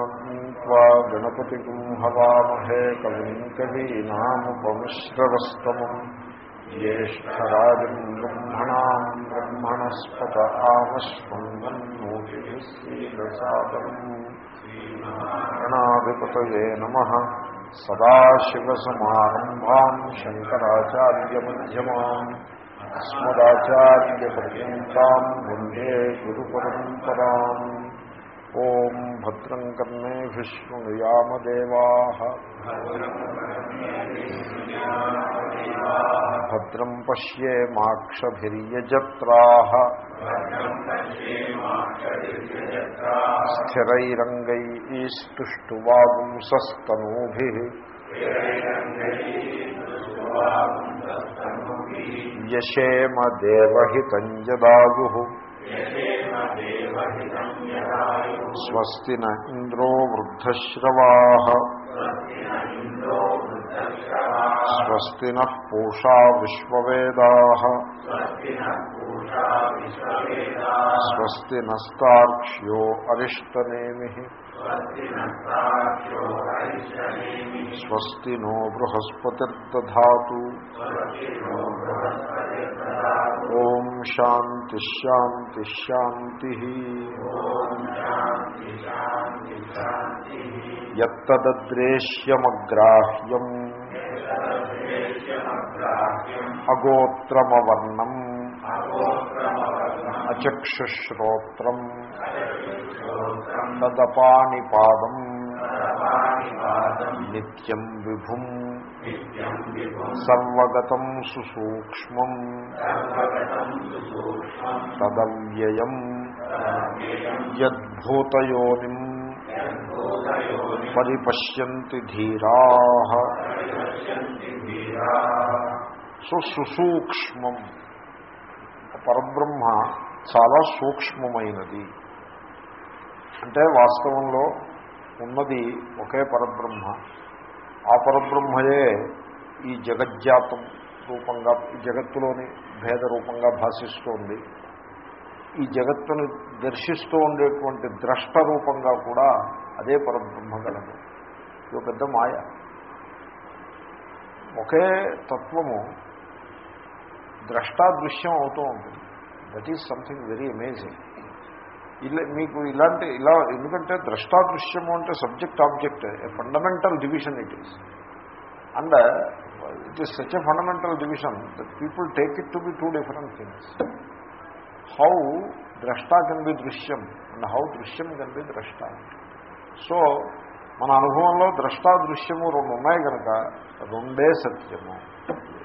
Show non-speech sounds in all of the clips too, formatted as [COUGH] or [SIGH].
त्वा गणपतिम् हवामहे कविम् कवीनामुपमिश्रवस्तमम् ज्येष्ठराजम् ब्रह्मणाम् ब्रह्मणस्पत आमस्मन्वन्नोतिभिः श्रीरसादम् गणाधिपतये नमः सदाशिवसमारम्भाम् शङ्कराचार्यमध्यमाम् अस्मदाचार्यपर्यन्ताम् वन्दे गुरुपरम्पराम् ॐ भद्रं कर्णे विष्णुयामदेवाः भद्रं पश्ये माक्षभिर्यजत्राः। स्थिरैरङ्गैस्तुष्टुवागुंसस्तनूभिः यशेम देवहितञ्जदागुः స్వస్తి నంద్రో వృద్ధశ్రవా స్వస్తి నూషా విశ్వవేదా స్వస్తి నస్తాక్ష్యో అరిష్టనేమి స్వస్తి నో బృహస్పతిర్దా ఓం శాంతి శాంతి శాంతి ఎత్తద్రేశ్యమగ్రాహ్యం అగోత్రమవర్ణం అచక్షుశ్రోత్రం తదపానిపాదం నిత్యం విభుం సర్వగతం సుసూక్ష్మం తదవ్యయం యద్భూతయోనిం పరిపశ్యంతి ధీరా సుసూక్ష్మం పరబ్రహ్మ చాలా సూక్ష్మమైనది. అంటే వాస్తవంలో ఉన్నది ఒకే పరబ్రహ్మ. ఆ పరబ్రహ్మయే ఈ జగజ్జాతం రూపంగా ఈ జగత్తులోని భేద రూపంగా భాషిస్తోంది. ఈ జగత్తును దర్శిస్తూ ఉండేటువంటి ద్రష్ట రూపంగా కూడా అదే పరబ్రహ్మ గలదు. ఇది ఒక పెద్ద మాయ. ఒకే తత్వము ద్రష్టాదృశ్యం అవుతూ ఉంటుంది. That is something very amazing ఇలా మీకు ఇలాంటి ఇలా ఎందుకంటే ద్రష్టాదృశ్యము అంటే subject object a fundamental division it is. And it is such a fundamental division that people take it to be two different things. How ద్రష్ట కెన్ బి దృశ్యం and how దృశ్యం కెన్ బి ద్రష్ట. సో మన అనుభవంలో ద్రష్టాదృశ్యము రెండు ఉన్నాయి కనుక రెండే సత్యము.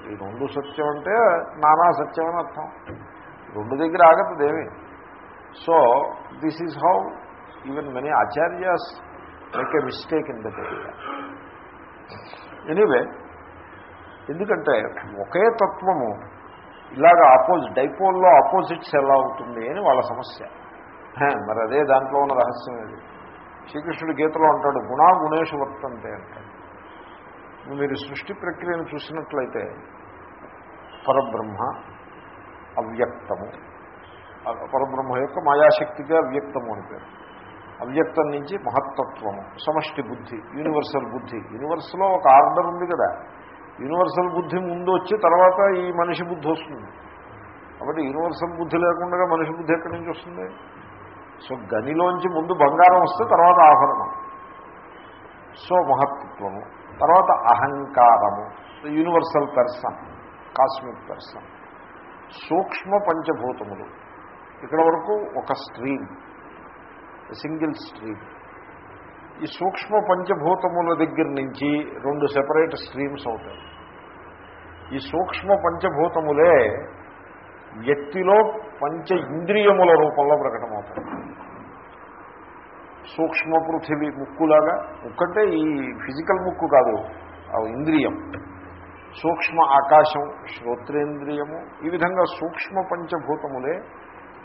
ఈ రెండు సత్యం అంటే నానా సత్యం అని అర్థం. రెండు దగ్గర ఆగతదేమి so this is how even many acharyas make a mistake in that area anyway ఎందుకంటే ఒకే తత్వము ఇలాగ ఆపోజిట్ డైపోల్లో ఆపోజిట్స్ ఎలా అవుతుంది అని వాళ్ళ సమస్య. మరి అదే దాంట్లో ఉన్న రహస్యం ఇది శ్రీకృష్ణుడు గీతలో అంటాడు గుణా గుణేషు వర్తంతే అంటాడు. మీరు సృష్టి ప్రక్రియను చూసినట్లయితే పరబ్రహ్మ అవ్యక్తము. పరబ్రహ్మ యొక్క మాయాశక్తిగా అవ్యక్తము అని పేరు. అవ్యక్తం నుంచి మహత్తత్వము సమష్టి బుద్ధి యూనివర్సల్ బుద్ధి. యూనివర్స్లో ఒక ఆర్డర్ ఉంది కదా. యూనివర్సల్ బుద్ధి ముందు వచ్చి తర్వాత ఈ మనిషి బుద్ధి వస్తుంది. కాబట్టి యూనివర్సల్ బుద్ధి లేకుండా మనిషి బుద్ధి ఎక్కడి నుంచి వస్తుంది? సో గనిలోంచి ముందు బంగారం వస్తే తర్వాత ఆభరణం. సో మహత్వము. తర్వాత అహంకారము. యూనివర్సల్ పర్సన్ కాస్మిక్ పర్సన్ సూక్ష్మ పంచభూతములు. ఇక్కడ వరకు ఒక స్ట్రీమ్ సింగిల్ స్ట్రీమ్ ఈ సూక్ష్మ పంచభూతముల దగ్గర నుంచి రెండు సెపరేట్ స్ట్రీమ్స్ అవుతాయి. ఈ సూక్ష్మ పంచభూతములే వ్యక్తిలో పంచ ఇంద్రియముల రూపంలో ప్రకటమవుతాయి. సూక్ష్మ పృథివీ ముక్కులాగా ముక్కంటే ఈ ఫిజికల్ ముక్కు కాదు ఇంద్రియం. సూక్ష్మ ఆకాశం శ్రోత్రేంద్రియము ఈ విధంగా సూక్ష్మ పంచభూతములే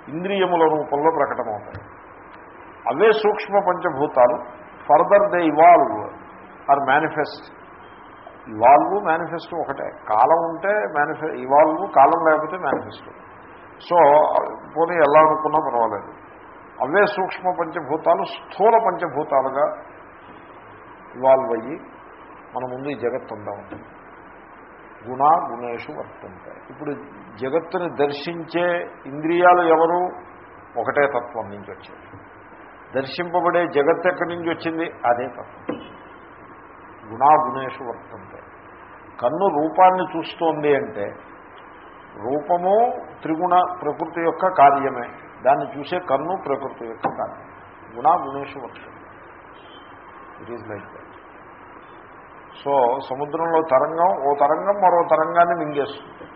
ఇంద్రియముల రూపంలో ప్రకటమవుతాయి అవే సూక్ష్మ పంచభూతాలు further they evolve or manifest evolve manifesto ఒకటే. కాలం ఉంటే మేనిఫె ఇవాల్వ్ కాలం లేకపోతే మేనిఫెస్టో సో పోనీ ఎలా అనుకున్నా పర్వాలేదు. అవే సూక్ష్మ పంచభూతాలు స్థూల పంచభూతాలుగా ఇవాల్వ్ అయ్యి మన ముందు ఈ జగత్తుందా ఉంటుంది గుణ గుణేషు వర్తంతాయి ఇప్పుడు జగత్తుని దర్శించే ఇంద్రియాలు ఎవరు? ఒకటే తత్వం నుంచి వచ్చేది. దర్శింపబడే జగత్ ఎక్కడి నుంచి వచ్చింది? అదే తత్వం. గుణాగుణేషు వర్తంతాయి కన్ను రూపాన్ని చూస్తోంది అంటే రూపము త్రిగుణ ప్రకృతి యొక్క కార్యమే. దాన్ని చూసే కన్ను ప్రకృతి యొక్క కార్యం గుణాగుణేషు వర్తం it is like that so సముద్రంలో తరంగం ఓ తరంగం మరో తరంగాన్ని మింగేస్తుంది.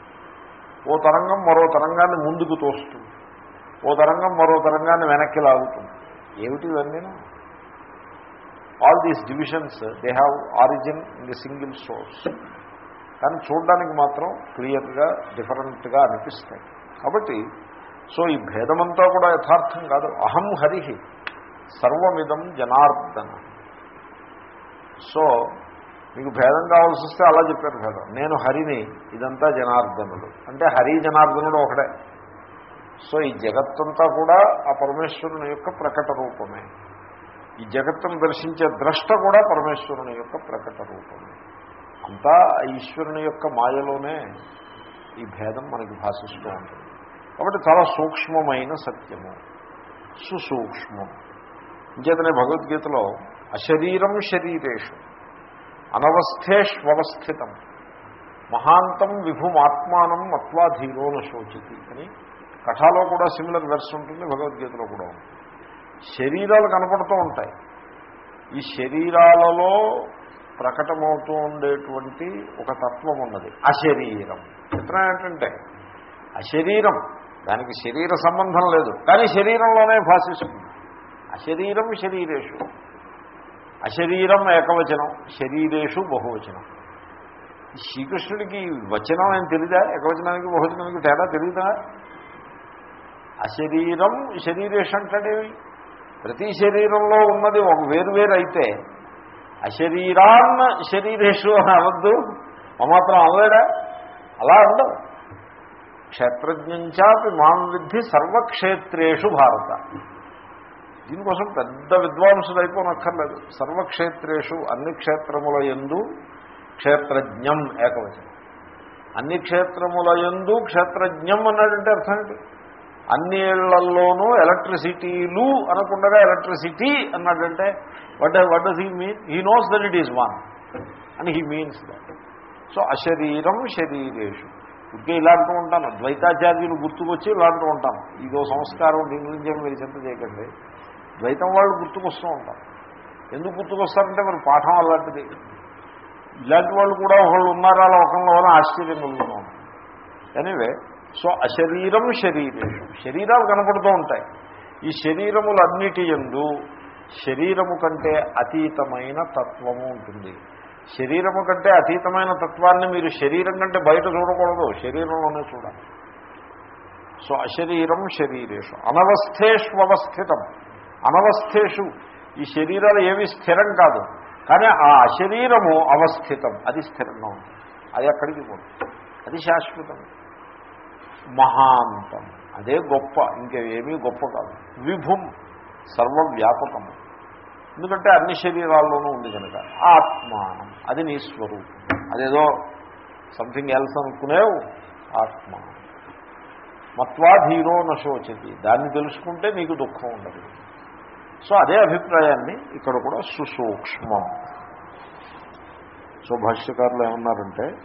ఓ తరంగం మరో తరంగాన్ని ముందుకు తోస్తుంది. ఓ తరంగం మరో తరంగాన్ని వెనక్కి లాగుతుంది. ఏమిటి ఇవన్నీ? All these divisions they have origin in the single source కానీ చూడడానికి మాత్రం క్లియర్గా డిఫరెంట్గా అనిపిస్తాయి. కాబట్టి సో ఈ భేదమంతా కూడా యథార్థం కాదు. అహం హరి సర్వమిదం జనార్దన. సో మీకు భేదం కావాల్సి వస్తే అలా చెప్పారు భేదం నేను హరిని ఇదంతా జనార్దనుడు అంటే హరి జనార్దనుడు ఒకడే. సో ఈ జగత్తంతా కూడా ఆ పరమేశ్వరుని యొక్క ప్రకట రూపమే. ఈ జగత్తును దర్శించే ద్రష్ట కూడా పరమేశ్వరుని యొక్క ప్రకట రూపమే. అంతా ఈశ్వరుని యొక్క మాయలోనే ఈ భేదం మనకి భాషిస్తూ ఉంటుంది. కాబట్టి చాలా సూక్ష్మమైన సత్యము. సుసూక్ష్మం. ఇంచేతనే భగవద్గీతలో అశరీరం శరీరేషు. అనవస్థేష్వస్థితం మహాంతం విభుమాత్మానం మత్వాధీరోన శోచితి అని కథలో కూడా సిమిలర్ వెర్స్ ఉంటుంది భగవద్గీతలో కూడా ఉంటుంది. శరీరాలు కనపడుతూ ఉంటాయి. ఈ శరీరాలలో ప్రకటమవుతూ ఉండేటువంటి ఒక తత్వం ఉన్నది అశరీరం. చిత్రం ఏంటంటే అశరీరం దానికి శరీర సంబంధం లేదు కానీ శరీరంలోనే భాషిస్తుంది. అశరీరం శరీరేషు. అశరీరం ఏకవచనం శరీరేషు బహువచనం. శ్రీకృష్ణుడికి వచనం అని తెలీదా? ఏకవచనానికి బహువచనానికి తేడా తెలీదా? అశరీరం శరీరేషు అంటాడేవి ప్రతి శరీరంలో ఉన్నది ఒక వేరువేరు అయితే అశరీరాన్న శరీరేషు అని అవద్దు మాత్రం అనలేడా? అలా ఉండవు క్షేత్రజ్ఞంచాపి మాం విద్ధి సర్వక్షేత్రేషు భారత. దీనికోసం పెద్ద విద్వాంసులు అయిపోనక్కర్లేదు సర్వక్షేత్రేషు అన్ని క్షేత్రముల ఎందు క్షేత్రజ్ఞం ఏకవచనం. అన్ని క్షేత్రముల ఎందు క్షేత్రజ్ఞం అన్నాడంటే అర్థం ఏంటి? అన్నిళ్ళల్లోనూ ఎలక్ట్రిసిటీలు అనకుండా ఎలక్ట్రిసిటీ అన్నాడంటే what what does he mean he knows that it is one and he means that so అశరీరం శరీరేషు ఇంకే ఇలా అంటూ ఉంటాను. ద్వైతాచార్యులు గుర్తుకొచ్చి ఇలా అంటూ ఉంటాను. ఇదో సంస్కారం దీని గురించి మీరు చింత చేయకండి. ద్వైతం వాళ్ళు గుర్తుకొస్తూ ఉంటారు. ఎందుకు గుర్తుకొస్తారంటే మరి పాఠం అలాంటిది. ఇలాంటి వాళ్ళు కూడా ఒకళ్ళు ఉన్నారా లోకంలో ఆశ్చర్యం కలుగుతూ ఎనివే సో అశరీరం శరీరేషు. శరీరాలు కనపడుతూ ఉంటాయి. ఈ శరీరములన్నిటి ఎందు శరీరము కంటే అతీతమైన తత్వము ఉంటుంది. శరీరము కంటే అతీతమైన తత్వాన్ని మీరు శరీరం కంటే బయట చూడకూడదు శరీరంలోనే చూడాలి. సో అశరీరం శరీరేషు. అనవస్థేష్వస్థితం అనవస్థేషు. ఈ శరీరాలు ఏవి స్థిరం కాదు. కానీ ఆ అశరీరము అవస్థితం. అది స్థిరంగా ఉంది. అది అక్కడికి పోదు. అది శాశ్వతం. మహాంతం. అదే గొప్ప. ఇంకేమీ గొప్ప కాదు. విభుం. సర్వవ్యాపకము. ఎందుకంటే అన్ని శరీరాల్లోనూ ఉంది కనుక. ఆత్మానం. అది నీ స్వరూపం. అదేదో సంథింగ్ ఎల్స్ అనుకునేవు. ఆత్మ మత్వాధీరో నశోచతి. దాన్ని తెలుసుకుంటే నీకు దుఃఖం ఉండదు. సో అదే అభిప్రాయాన్ని ఇక్కడ కూడా సుసూక్ష్మం. సో భాష్యకారులు ఏమన్నారంటే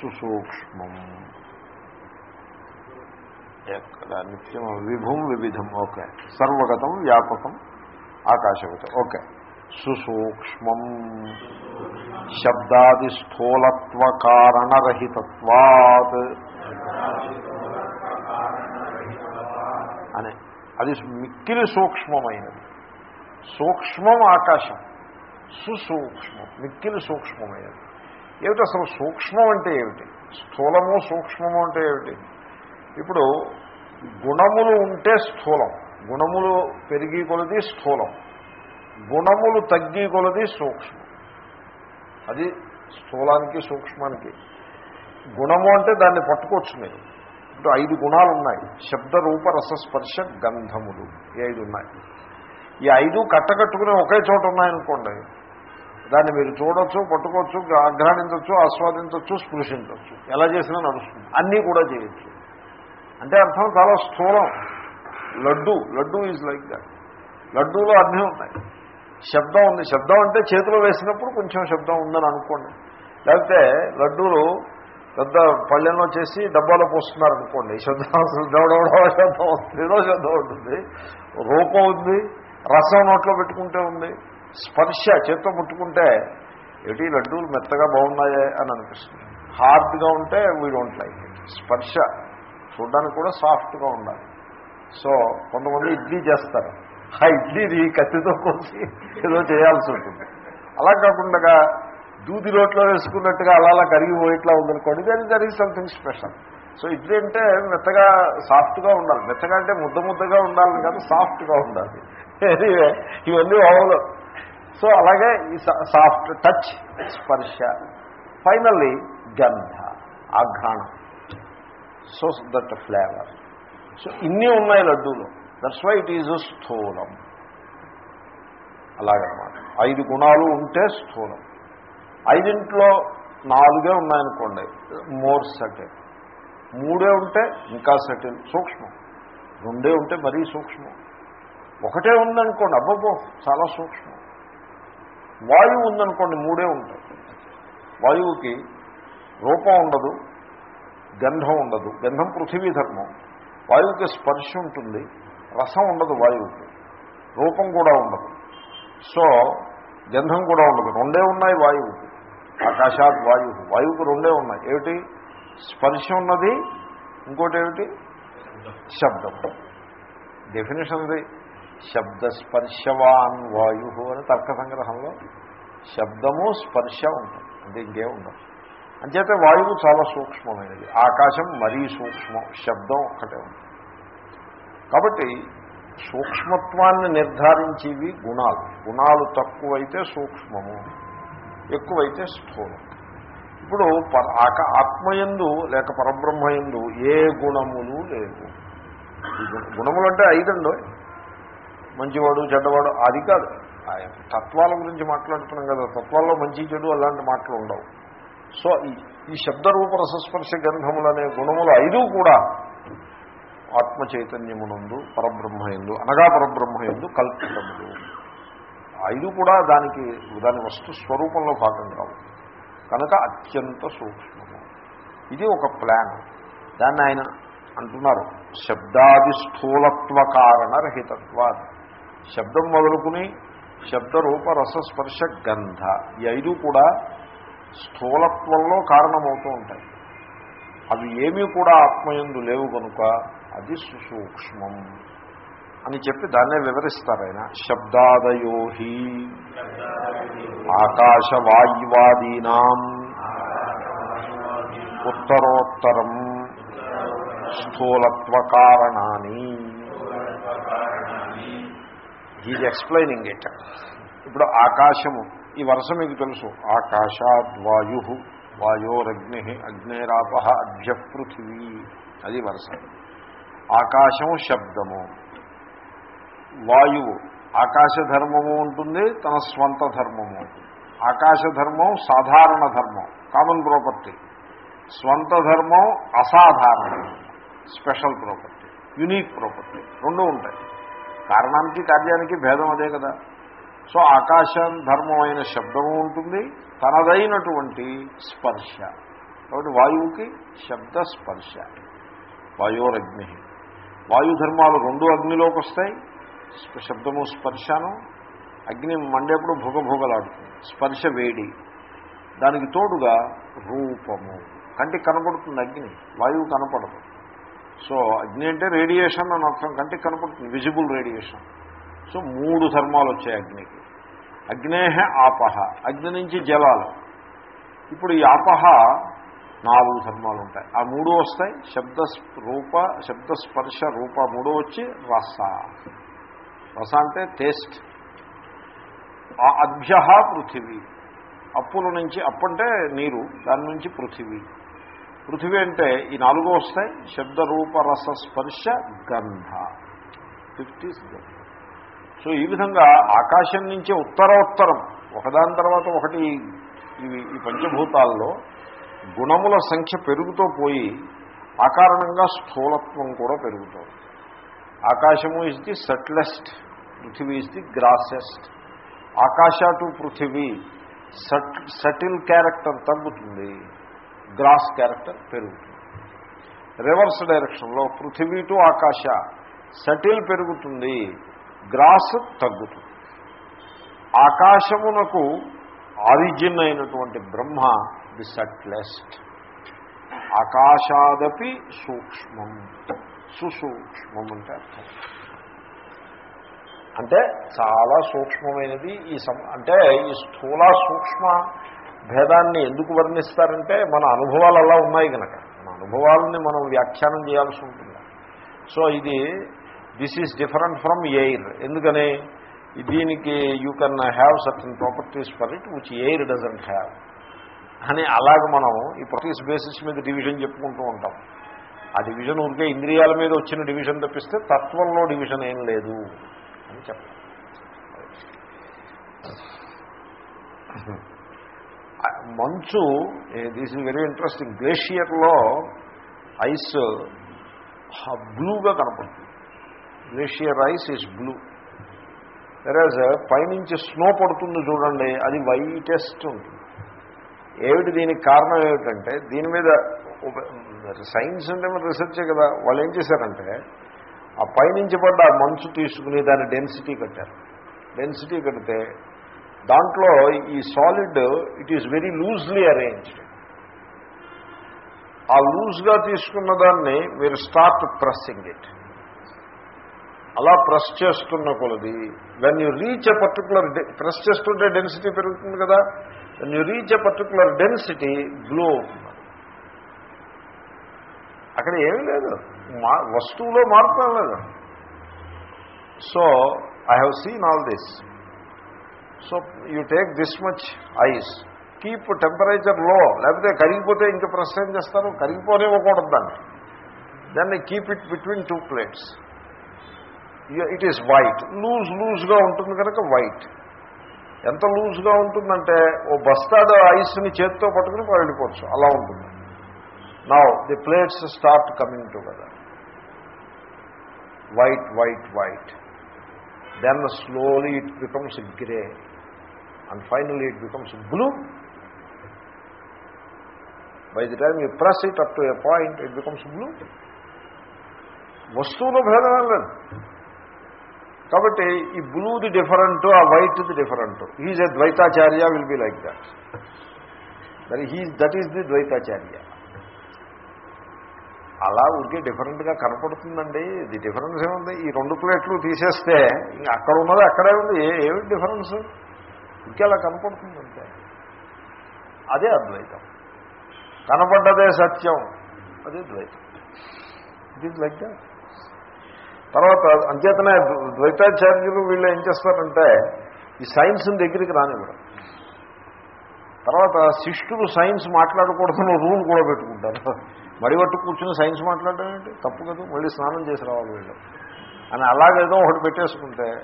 సుసూక్ష్మం. ఎక్కడ? నిత్యం విభుం వివిధం. ఓకే. సర్వగతం వ్యాపకం ఆకాశగతం. ఓకే. సుసూక్ష్మం. శబ్దాది స్థూలత్వ కారణరహితత్వాత్ అని అది మిక్కిలి సూక్ష్మమైనది. సూక్ష్మం ఆకాశం. సుసూక్ష్మం. మిక్కిలి సూక్ష్మమైనది. ఏమిటి అసలు సూక్ష్మం అంటే ఏమిటి? స్థూలము సూక్ష్మము అంటే ఏమిటి? ఇప్పుడు గుణములు ఉంటే స్థూలం. గుణములు పెరిగి కొలది స్థూలం. గుణములు తగ్గి కొలది సూక్ష్మం. అది స్థూలానికి సూక్ష్మానికి. గుణము అంటే దాన్ని పట్టుకోవచ్చు మీరు. ఇప్పుడు ఐదు గుణాలు ఉన్నాయి శబ్ద రూప రసస్పర్శ గంధములు ఈ ఐదు ఉన్నాయి. ఈ ఐదు కట్టకట్టుకునే ఒకే చోట ఉన్నాయనుకోండి దాన్ని మీరు చూడొచ్చు పట్టుకోవచ్చు ఆఘ్రానించవచ్చు ఆస్వాదించవచ్చు స్పృశించవచ్చు ఎలా చేసినా నడుస్తుంది. అన్నీ కూడా చేయొచ్చు. అంటే అర్థం చాలా స్థూలం. Laddu laddu is like that లడ్డూలో అన్నీ ఉన్నాయి. శబ్దం ఉంది. శబ్దం అంటే చేతిలో వేసినప్పుడు కొంచెం శబ్దం ఉందని అనుకోండి. లేకపోతే లడ్డూలు పెద్ద పళ్ళెంలో చేసి డబ్బాలో పోస్తున్నారు అనుకోండి. శబ్దం దవడవడవ శబ్దం వస్తుంది. ఏదో శబ్దం ఉంటుంది. రూపం ఉంది. రసం నోట్లో పెట్టుకుంటే ఉంది. స్పర్శ చేత్తో ముట్టుకుంటే ఏటి లడ్డూలు మెత్తగా బాగున్నాయే అని అనిపిస్తుంది. హార్డ్గా ఉంటే వీ డోంట్ లైక్ స్పర్శ చూడడానికి కూడా సాఫ్ట్గా ఉండాలి. సో కొంతమంది ఇడ్లీ చేస్తారు. ఆ ఇడ్లీని కత్తితో కోసి ఏదో చేయాల్సి ఉంటుంది. అలా కాకుండా దూది రోట్లో వేసుకున్నట్టుగా అలా అలా కరిగిపోయేట్లా ఉందనుకోండి దాని there is something special so idli అంటే మెత్తగా సాఫ్ట్గా ఉండాలి. మెత్తగా అంటే ముద్ద ముద్దగా ఉండాలని కాదు సాఫ్ట్గా ఉండాలి. ఇవన్నీ ఓవలు. సో అలాగే ఈ సాఫ్ట్ టచ్ స్పర్శ. ఫైనల్లీ గంధ ఆఘ్రాణం. సో దట్ ఫ్లేవర్ సో ఇన్ని ఉన్నాయి లడ్డూలు. దట్స్ వై ఇట్ ఈజ్ స్థూలం. అలాగనమాట. ఐదు గుణాలు ఉంటే స్థూలం. ఐదింట్లో నాలుగే ఉన్నాయనుకోండి మోర్ సటిల్. మూడే ఉంటే ఇంకా సటిల్ సూక్ష్మం. రెండే ఉంటే మరీ సూక్ష్మం. ఒకటే ఉందనుకోండి అబ్బబ్బో చాలా సూక్ష్మం. వాయువు ఉందనుకోండి మూడే ఉంటాయి. వాయువుకి రూపం ఉండదు గంధం ఉండదు. గంధం పృథివీ ధర్మం. వాయువుకి స్పర్శ ఉంటుంది రసం ఉండదు వాయువుకి. రూపం కూడా ఉండదు. సో గంధం కూడా ఉండదు. రెండే ఉన్నాయి వాయువు. ఆకాశాత్ వాయువు వాయువుకు రెండే ఉన్నాయి. ఏమిటి? స్పర్శ ఉన్నది ఇంకోటి ఏమిటి? శబ్దం. డెఫినేషన్ అది శబ్దస్పర్శవాన్ వాయు అని తర్క సంగ్రహంలో శబ్దము స్పర్శ ఉంటుంది. అంటే ఇంకే ఉండదు. అంచేతే వాయువు చాలా సూక్ష్మమైనది. ఆకాశం మరీ సూక్ష్మం శబ్దం ఒక్కటే ఉంది. కాబట్టి సూక్ష్మత్వాన్ని నిర్ధారించేవి గుణాలు. గుణాలు తక్కువైతే సూక్ష్మము. ఎక్కువైతే స్థూలం. ఇప్పుడు ఆత్మయందు లేక పరబ్రహ్మయందు ఏ గుణములు లేవు. గుణములు అంటే ఐదండో మంచివాడు చెడ్డవాడు అది కాదు. తత్వాల గురించి మాట్లాడుతున్నాం కదా. తత్వాల్లో మంచి చెడు అలాంటి మాటలు ఉండవు. సో ఈ శబ్దరూప రసస్పర్శ గంధములనే గుణములు ఐదు కూడా ఆత్మ చైతన్యమునందు పరబ్రహ్మయందు అనగా పరబ్రహ్మయందు కల్పితములు. ఐదు కూడా దానికి దాని వస్తు స్వరూపంలో భాగం కావు. కనుక అత్యంత సూక్ష్మము. ఇది ఒక ప్లాన్. దాన్ని ఆయన అంటున్నారు. శబ్దాది స్థూలత్వ కారణ రహితత్వాది శబ్దం మొదలుకుని శబ్దరూప రసస్పర్శ గంధ. ఈ ఐదు కూడా స్థూలత్వంలో కారణమవుతూ ఉంటాయి. అవి ఏమీ కూడా ఆత్మయందు లేవు కనుక అది సూక్ష్మం అని చెప్పి దాన్నే వివరిస్తారు ఆయన శబ్దాదయోహి ఆకాశవాయువాదీనా. ఉత్తరోత్తరం స్థూలత్వ కారణాన్ని హీజ్ ఎక్స్ప్లెయినింగ్ ఇట్. ఇప్పుడు ఆకాశము ఈ వరుస మీకు తెలుసు. ఆకాశాద్వాయు వాయోరగ్ని అగ్నేరాప అభ్య పృథివీ అది వరుస. ఆకాశము శబ్దము. వాయువు. ఆకాశ ధర్మము ఉంటుంది తన స్వంత ధర్మము ఆకాశ ధర్మం సాధారణ ధర్మం కామన్ ప్రాపర్టీ స్వంత ధర్మం అసాధారణ స్పెషల్ ప్రాపర్టీ యునీక్ ప్రాపర్టీ రెండు ఉంటాయి. కారణానికి కార్యానికి భేదం అదే కదా. సో ఆకాశం ధర్మమైన శబ్దము ఉంటుంది తనదైనటువంటి స్పర్శ. కాబట్టి వాయువుకి శబ్ద స్పర్శ. వాయోరగ్ని వాయుధర్మాలు రెండు అగ్నిలోకి వస్తాయి శబ్దము స్పర్శను అగ్ని మండేప్పుడు భుగభుగలాడుతుంది. స్పర్శ వేడి. దానికి తోడుగా రూపము. కంటికి కనపడుతుంది అగ్ని వాయువు కనపడదు. సో అగ్ని అంటే రేడియేషన్ అని అర్థం. కంటికి కనపడుతుంది విజిబుల్ రేడియేషన్. సో మూడు ధర్మాలు వచ్చాయి అగ్నికి. అగ్నేహ ఆపహ అగ్ని నుంచి జలాలు. ఇప్పుడు ఈ ఆపహ నాలుగు ధర్మాలు ఉంటాయి. ఆ మూడు వస్తాయి. శబ్ద రూప శబ్ద స్పర్శ రూప మూడు వచ్చి రస. రస అంటే టేస్ట్ అభ్య పృథివీ. అప్పుల నుంచి అప్పు అంటే నీరు దాని నుంచి పృథివీ. పృథివీ అంటే ఈ నాలుగు వస్తాయి. శబ్ద రస స్పర్శ గంధ. ఫిఫ్టీ సో ఈ విధంగా ఆకాశం నుంచి ఉత్తరోత్తరం. ఒకదాని తర్వాత ఒకటి ఇవి ఈ పంచభూతాల్లో గుణముల సంఖ్య పెరుగుతూ పోయి ఆ కారణంగా స్థూలత్వం కూడా పెరుగుతుంది. ఆకాశము ఇస్ ది సట్లెస్ట్ పృథివీ ఇస్ ది గ్రాసెస్ట్ ఆకాశ టు పృథివీ సట్ సటిల్ క్యారెక్టర్ తగ్గుతుంది గ్రాస్ క్యారెక్టర్ పెరుగుతుంది. రివర్స్ డైరెక్షన్లో పృథివీ టు ఆకాశ సటిల్ పెరుగుతుంది గ్రాస్ తగ్గుతుంది. ఆకాశమునకు ఆరిజిన్ అయినటువంటి బ్రహ్మ ది సట్లెస్ట్ ఆకాశాదపి సూక్ష్మం. సుసూక్ష్మం అంటే అర్థం. అంటే చాలా సూక్ష్మమైనది ఈ సం అంటే ఈ స్థూల సూక్ష్మ భేదాన్ని ఎందుకు వర్ణిస్తారంటే మన అనుభవాలు అలా ఉన్నాయి కనుక మన అనుభవాలని మనం వ్యాఖ్యానం చేయాల్సి ఉంటుంది. సో ఇది this is different from air ఎందుకని? దీనికి you can have certain properties for it which air doesn't have అని అలాగ మనం ఈ ప్రాపర్టీస్ బేసిస్ మీద డివిజన్ చెప్పుకుంటూ ఉంటాం. ఆ డివిజన్ ఉంటే ఇంద్రియాల మీద వచ్చిన డివిజన్ తప్పిస్తే తత్వంలో డివిజన్ ఏం లేదు అని చెప్పాలి. మంచు దిస్ ఇస్ వెరీ ఇంట్రెస్టింగ్ గ్లేషియర్లో ఐస్ బ్లూగా కనపడుతుంది. గ్లేషియర్ ఐస్ ఇస్ బ్లూ వెరాజ్ పైనుంచి స్నో పడుతుంది చూడండి అది వైటెస్ట్ ఉంటుంది. ఏమిటి దీనికి కారణం ఏమిటంటే దీని మీద సైన్స్ అంటే మరి రీసెర్చే కదా. వాళ్ళు ఏం చేశారంటే ఆ పైనుంచి పడ్డ ఆ మంచు తీసుకుని దాని డెన్సిటీ కట్టారు. డెన్సిటీ కడితే దాంట్లో ఈ solid it is very loosely arranged ఆ లూజ్గా తీసుకున్న దాన్ని మీరు స్టార్ట్ ప్రెస్సింగ్ ఇట్ అలా ప్రెస్ చేస్తున్న కొలది when you reach a particular press చేస్తుంటే డెన్సిటీ పెరుగుతుంది కదా. When you reach a particular density glow అక్కడ ఏమీ లేదు. మా వస్తువులో మార్పు లేదు. So I have seen all this so you take this much ice keep టెంపరేచర్లో లేకపోతే కరిగిపోతే ఇంకా ప్రశ్న ఏం చేస్తారు? కరిగిపోనివ్వకూడదు దాన్ని. దాన్ని keep it between two plates it is white loose లూజ్గా ఉంటుంది కనుక వైట్ ఎంత లూజ్గా ఉంటుందంటే ఓ బస్తాడు ఐస్ని చేత్తో పట్టుకుని వెళ్ళిపోవచ్చు. అలా ఉంటుంది. Now the plates start coming together white white white then slowly it becomes grey and finally it becomes blue by the time you press it up to a point it becomes blue వస్తువులో భేదమే లేదు కాబట్టి ఈ బ్లూది different ఆ వైట్ది different he's a ద్వైతాచార్య will be like that మరి he that is the ద్వైతాచార్య అలా ఊరికే డిఫరెంట్గా కనపడుతుందండి. ఇది డిఫరెన్స్ ఏముంది? ఈ రెండు ప్లేట్లు తీసేస్తే ఇంకా అక్కడ ఉన్నది అక్కడే ఉంది. ఏ ఏమిటి డిఫరెన్స్ ఇంకే అలా కనపడుతుందంటే అదే అద్వైతం. కనపడ్డదే సత్యం. అదే ద్వైతం. ఇట్ ఈజ్ లైక్ దాట్ తర్వాత అంచేతనే ద్వైతాచార్యులు వీళ్ళు ఏం చేస్తారంటే ఈ సైన్స్ దగ్గరికి రానివ్వడం. తర్వాత శిష్యులు సైన్స్ మాట్లాడకూడదని రూల్ కూడా పెట్టుకుంటారు. మడివట్టు కూర్చుని సైన్స్ మాట్లాడడం ఏంటి? తప్పు కదా మళ్ళీ స్నానం చేసి రావాలి వీళ్ళు. అని అలాగేదో ఒకటి పెట్టేసుకుంటే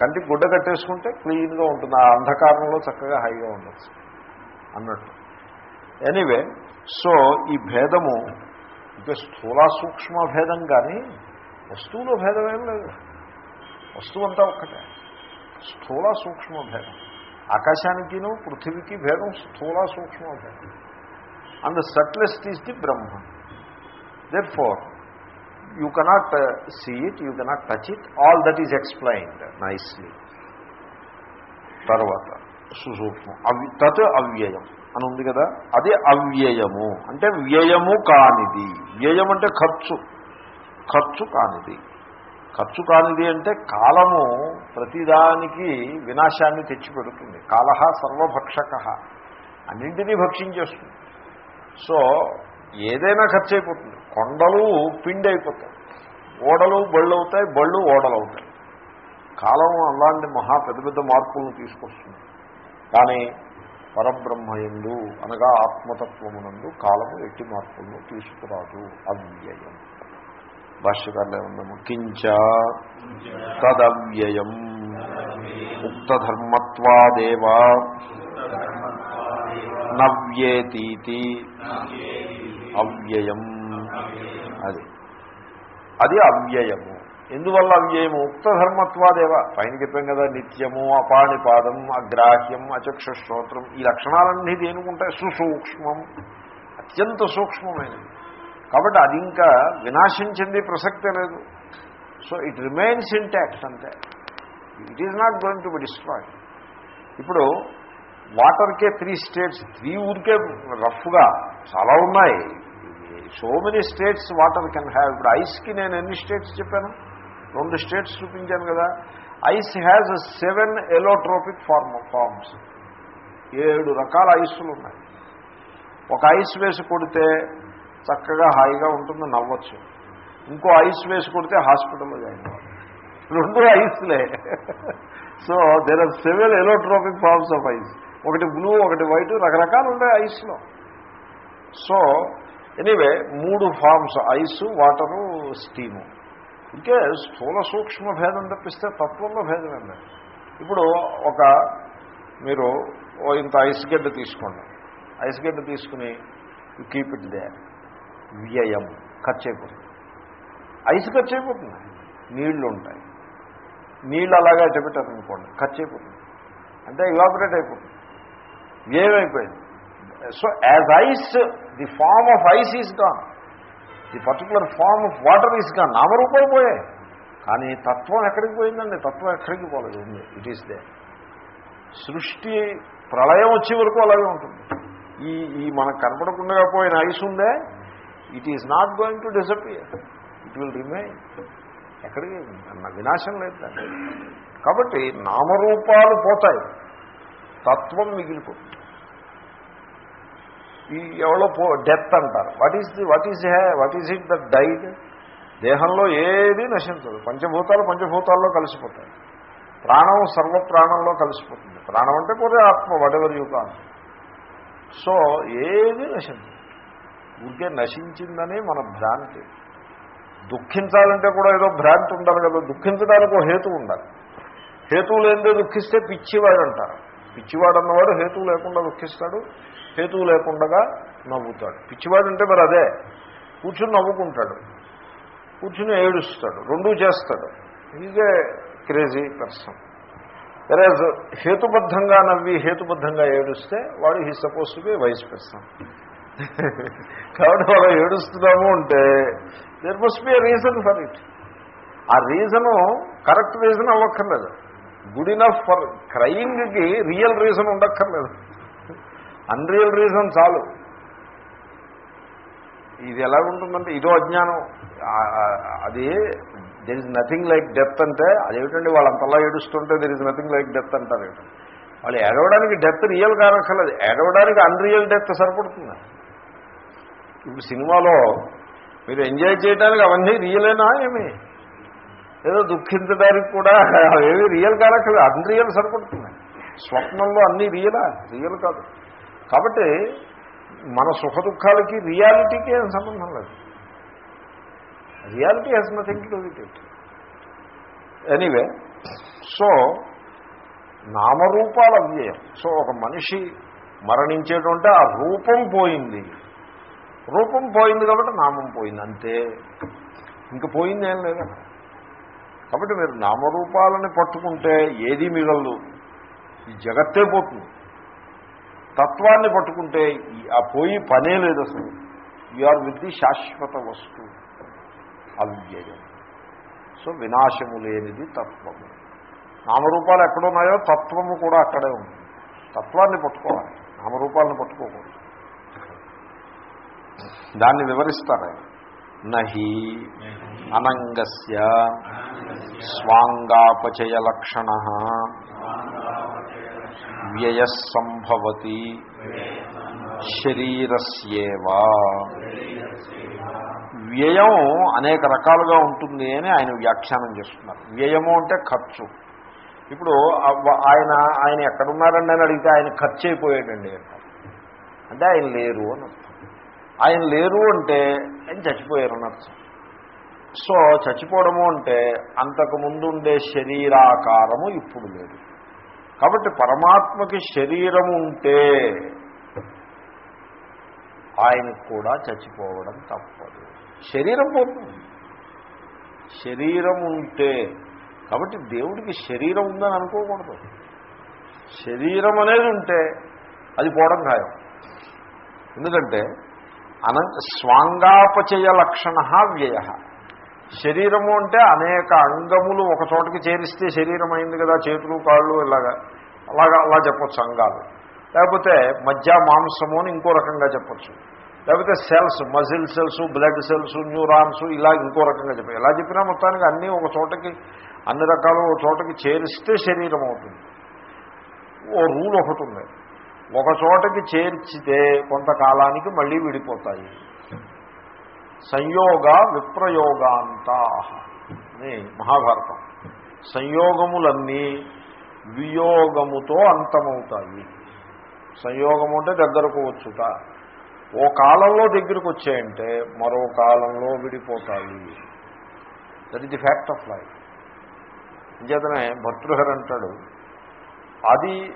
కంటికి గుడ్డ కట్టేసుకుంటే క్లీన్గా ఉంటుంది. ఆ అంధకారంలో చక్కగా హైగా ఉండొచ్చు అన్నట్టు. ఎనీవే సో ఈ భేదము ఇక స్థూల సూక్ష్మ భేదం కానీ వస్తువులో భేదం ఏం లేదు. వస్తువు అంతా ఒక్కటే. స్థూల సూక్ష్మ భేదం. ఆకాశానికిను పృథివీకి భేదం స్థూల సూక్ష్మ అవుతుంది and subtlest is the Brahma that for you cannot see it you cannot touch it all that is explained nicely తర్వాత సుసూక్ష్మం. అవి తత్ అవ్యయం. అని ఉంది కదా? అదే అవ్యయము. అంటే వ్యయము కానిది. వ్యయం అంటే ఖర్చు. ఖర్చు కానిది. ఖర్చు కానిది అంటే కాలము ప్రతిదానికి వినాశాన్ని తెచ్చిపెడుతుంది. కాల సర్వభక్షక. అన్నింటినీ భక్షించేస్తుంది. సో ఏదైనా ఖర్చు అయిపోతుంది కొండలు పిండి అయిపోతాయి ఓడలు బళ్ళు అవుతాయి బళ్ళు ఓడలు అవుతాయి కాలం అలాంటి మహా పెద్ద పెద్ద మార్పులను తీసుకొస్తుంది. కానీ పరబ్రహ్మయందు అనగా ఆత్మతత్వమునందు కాలము ఎట్టి మార్పులను తీసుకురాదు. అవ్యయం. భాష్యకారులే ఉన్నాము. కించ తదవ్యయం ఉక్తధర్మత్వాదేవ నవ్యేతీతి. అవ్యయం. అది. అది అవ్యయము. ఎందువల్ల అవ్యయము? ఉక్తధర్మత్వాదేవ. పైన చెప్పాం కదా నిత్యము అపాణిపాదం అగ్రాహ్యం అచక్షుశ్రోత్రం. ఈ లక్షణాలన్నీ దేనికుంటాయి సుసూక్ష్మం. అత్యంత సూక్ష్మమైనది కాబట్టి అది ఇంకా వినాశం చెంది ప్రసక్తే లేదు. సో ఇట్ రిమైన్స్ ఇంటాక్ట్ అంతే. It is not going to be destroyed ఇప్పుడు వాటర్కే త్రీ స్టేట్స్ త్రీ ఊరికే రఫ్గా చాలా ఉన్నాయి. So many states water can have ఇప్పుడు ఐస్కి నేను ఎన్ని స్టేట్స్ చెప్పాను? రెండు స్టేట్స్ చూపించాను కదా. Ice has seven allotropic form forms ఏడు రకాల ఐసులు ఉన్నాయి. ఒక ఐస్ వేసి కొడితే చక్కగా హాయిగా ఉంటుంది నవ్వచ్చు. ఇంకో ఐస్ వేసి కొడితే హాస్పిటల్లో జాయిన్ అవ్వాలి. రెండు aisle. So there are seven allotropic forms of ice ఒకటి బ్లూ ఒకటి వైట్ రకరకాలు ఉంటాయి ఐస్లో. సో ఎనీవే మూడు ఫార్మ్స్ ఐసు వాటరు స్టీము ఇంకే స్థూల సూక్ష్మ భేదం తప్పిస్తే తత్వంలో భేదం అండి ఇప్పుడు ఒక మీరు ఇంత ఐస్ గడ్డ తీసుకోండి. ఐస్ గడ్డ తీసుకుని కీప్ ఇట్ దేర్ వ్యయం ఖర్చు అయిపోతుంది ఐస్ ఖర్చు అయిపోతుంది నీళ్ళు ఉంటాయి నీళ్ళు అలాగే పెట్టారనుకోండి ఖర్చు అయిపోతుంది అంటే ఇవాపరేట్ అయిపోతుంది. వ్యయం అయిపోయింది so as ice the form of ice is gone the particular form of water is gone నామరూపాలు పోయాయి. కానీ తత్వం ఎక్కడికి పోయిందండి? తత్వం ఎక్కడికి పోలేదు? ఉంది. ఇట్ ఈస్ దే సృష్టి ప్రళయం వచ్చే వరకు అలాగే ఉంటుంది. ఈ ఈ మనకు కనపడకుండా పోయిన ఐస్ ఉందే? It is not going to disappear it will remain ఎక్కడికి? వినాశం లేదు దాన్ని కాబట్టి నామరూపాలు పోతాయి. తత్వం మిగిలిపోతుంది ఈ ఎవరో పో డెత్ అంటారు. What is the what is హ్యా what is it that died దేహంలో ఏది నశించదు. పంచభూతాలు పంచభూతాల్లో కలిసిపోతాయి. ప్రాణం సర్వ ప్రాణంలో కలిసిపోతుంది. ప్రాణం అంటే పోతే ఆత్మ వడెవర్ యూ కాదు సో ఏది నశించదు. ఊరికే నశించిందని మన భ్రాంతి. దుఃఖించాలంటే కూడా ఏదో భ్రాంతి ఉండాలి కదా. దుఃఖించడానికి ఒక హేతు ఉండాలి. హేతువు లేనిదే దుఃఖిస్తే పిచ్చివాడు అంటారు పిచ్చివాడు అన్నవాడు హేతువు లేకుండా దుఃఖిస్తాడు హేతువు లేకుండా నవ్వుతాడు. పిచ్చివాడు అంటే మరి అదే. కూర్చుని నవ్వుకుంటాడు. కూర్చుని ఏడుస్తాడు. రెండూ చేస్తాడు. Is a crazy person. Whereas హేతుబద్ధంగా నవ్వి హేతుబద్ధంగా ఏడుస్తే వాడు he suppose to be wise person. కాబట్టి వాడు ఏడుస్తున్నాము అంటే there must be reason for it ఆ రీజను కరెక్ట్ రీజన్ అవ్వక్కర్లేదు. గుడ్ ఇనఫ్ ఫర్ క్రయింగ్కి రియల్ రీజన్ ఉండక్కర్లేదు. అన్రియల్ రీజన్ చాలు. ఇది ఎలా ఉంటుందంటే ఇదో అజ్ఞానం. అది there is nothing like death అంటే అదేమిటండి వాళ్ళంతలా ఏడుస్తుంటే there is nothing like death అంటారు. వాళ్ళు ఏడవడానికి డెత్ రియల్ కానక్కర్లేదు. ఏడవడానికి అన్రియల్ డెత్ సరిపడుతుంది? ఇప్పుడు సినిమాలో మీరు ఎంజాయ్ చేయడానికి అవన్నీ రియలేనా ఏమి? ఏదో దుఃఖించడానికి కూడా అవేవి రియల్ కానక్కలేదు అన్ రియల్ సరిపడుతుంది స్వప్నంలో అన్నీ రియలా? రియల్ కాదు. కాబట్టి మన సుఖ దుఃఖాలకి రియాలిటీకి ఏం సంబంధం లేదు. Reality has nothing to with it anyway so నామరూపాల వ్యయం. సో ఒక మనిషి మరణించేటంటే ఆ రూపం పోయింది. రూపం పోయింది కాబట్టి నామం పోయింది అంతే. ఇంక పోయింది ఏం లేదా. కాబట్టి మీరు నామరూపాలని పట్టుకుంటే ఏది మిగలదు. ఈ జగత్తే పోతుంది. తత్వాన్ని పట్టుకుంటే ఆ పోయి పనే లేదు అసలు. ఆర్ విత్ ది శాశ్వత వస్తువు. అవ్యయం. సో వినాశము లేనిది తత్వము. నామరూపాలు ఎక్కడున్నాయో తత్వము కూడా అక్కడే ఉంది. తత్వాన్ని పట్టుకోవాలి. నామరూపాలను పట్టుకోకూడదు. దాన్ని వివరిస్తారు. నహి అనంగస్య స్వాంగాపచయ లక్షణ వ్యయ సంభవతి శరీరస్యేవా. వ్యయం అనేక రకాలుగా ఉంటుంది అని ఆయన వ్యాఖ్యానం చేస్తున్నారు. వ్యయము అంటే ఖర్చు. ఇప్పుడు ఆయన ఆయన ఎక్కడున్నారండి అని అడిగితే ఆయన ఖర్చు అయిపోయాడండి అంటారు. అంటే ఆయన లేరు అని ఆయన లేరు అంటే ఆయన చచ్చిపోయారు అని అర్థం. సో చచ్చిపోవడము అంటే అంతకుముందు ఉండే శరీరాకారము ఇప్పుడు లేదు. కాబట్టి పరమాత్మకి శరీరము ఉంటే ఆయనకు కూడా చచ్చిపోవడం తప్పదు. శరీరం పోతుంది. శరీరం ఉంటే కాబట్టి దేవుడికి శరీరం ఉందని అనుకోకూడదు. శరీరం అనేది ఉంటే అది పోవడం ఖాయం. ఎందుకంటే అన స్వాంగాపచయ లక్షణ వ్యయ. శరీరము అంటే అనేక అంగములు ఒక చోటకి చేరిస్తే శరీరం అయింది కదా చేతులు కాళ్ళు ఇలాగా. అలాగా అలా చెప్పొచ్చు అంగాలు. లేకపోతే మధ్య మాంసము అని ఇంకో రకంగా చెప్పొచ్చు. లేకపోతే cells muscle cells blood cells neurons ఇలా ఇంకో రకంగా చెప్పారు ఎలా చెప్పినా మొత్తానికి అన్నీ ఒక చోటకి అన్ని రకాలు ఒక చోటకి చేరిస్తే శరీరం అవుతుంది. ఓ రూల్ ఒకటి ఉంది. ఒక చోటకి చేర్చితే కొంతకాలానికి మళ్ళీ విడిపోతాయి. సంయోగ విప్రయోగాంతా అని మహాభారతం. సంయోగములన్నీ వియోగముతో అంతమవుతాయి. సంయోగము అంటే దగ్గరకు వచ్చుట. ఓ కాలంలో దగ్గరకు వచ్చాయంటే మరో కాలంలో విడిపోతాయి. That is the fact of life ఇంచేతనే Bhartrihari అంటాడు అది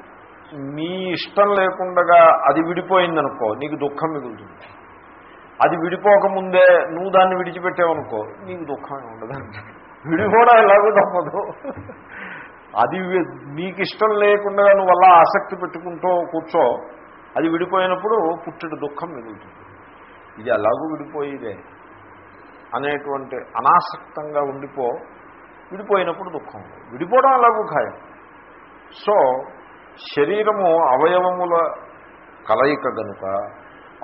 నీ ఇష్టం లేకుండా అది విడిపోయిందనుకో నీకు దుఃఖం మిగులుతుంది. అది విడిపోకముందే నువ్వు దాన్ని విడిచిపెట్టావనుకో నీకు దుఃఖమే ఉండదు విడిపోవడం ఎలాగో తప్పదు. అది నీకు ఇష్టం లేకుండా నువ్వు అలా ఆసక్తి పెట్టుకుంటూ కూర్చో అది విడిపోయినప్పుడు పుట్టడు దుఃఖం మిగులుతుంది. ఇది అలాగూ విడిపోయేదే. అనేటువంటి అనాసక్తంగా ఉండిపో విడిపోయినప్పుడు దుఃఖం విడిపోవడం అలాగూ ఖాయం. సో శరీరము అవయవముల కలయిక గనుక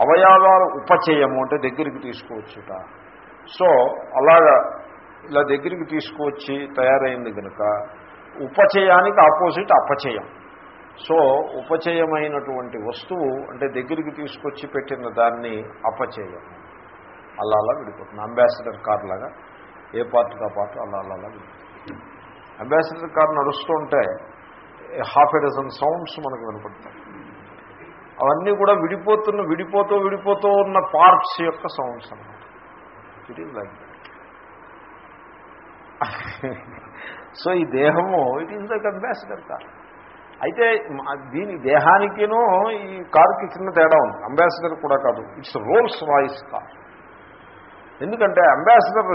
అవయవాల ఉపచయము అంటే దగ్గరికి తీసుకువచ్చుట. సో అలాగా ఇలా దగ్గరికి తీసుకువచ్చి తయారైంది కనుక ఉపచయానికి ఆపోజిట్ అపచయం. సో ఉపచయమైనటువంటి వస్తువు అంటే దగ్గరికి తీసుకొచ్చి పెట్టిన దాన్ని అపచయం. అలా అలా విడిపోతుంది. అంబాసిడర్ కార్ లాగా ఏ పార్ట్ పాటు పార్ట్ అలా అలా అలా విడిపోతుంది. అంబాసిడర్ కార్ నడుస్తుంటే హాఫ్ ఎ డజన్ సౌండ్స్ మనకు వినపడతాయి. అవన్నీ కూడా విడిపోతున్న విడిపోతూ విడిపోతూ ఉన్న పార్ట్స్ యొక్క సౌండ్స్ అన్నమాట. ఇట్ ఈజ్ లైక్ సో ఈ దేహము it is like Ambassador car అయితే దీని దేహానికినూ ఈ కారుకి చిన్న తేడా ఉంది. అంబాసిడర్ కూడా కాదు. ఇట్స్ రోల్స్ రాయిస్ కార్ ఎందుకంటే అంబాసిడర్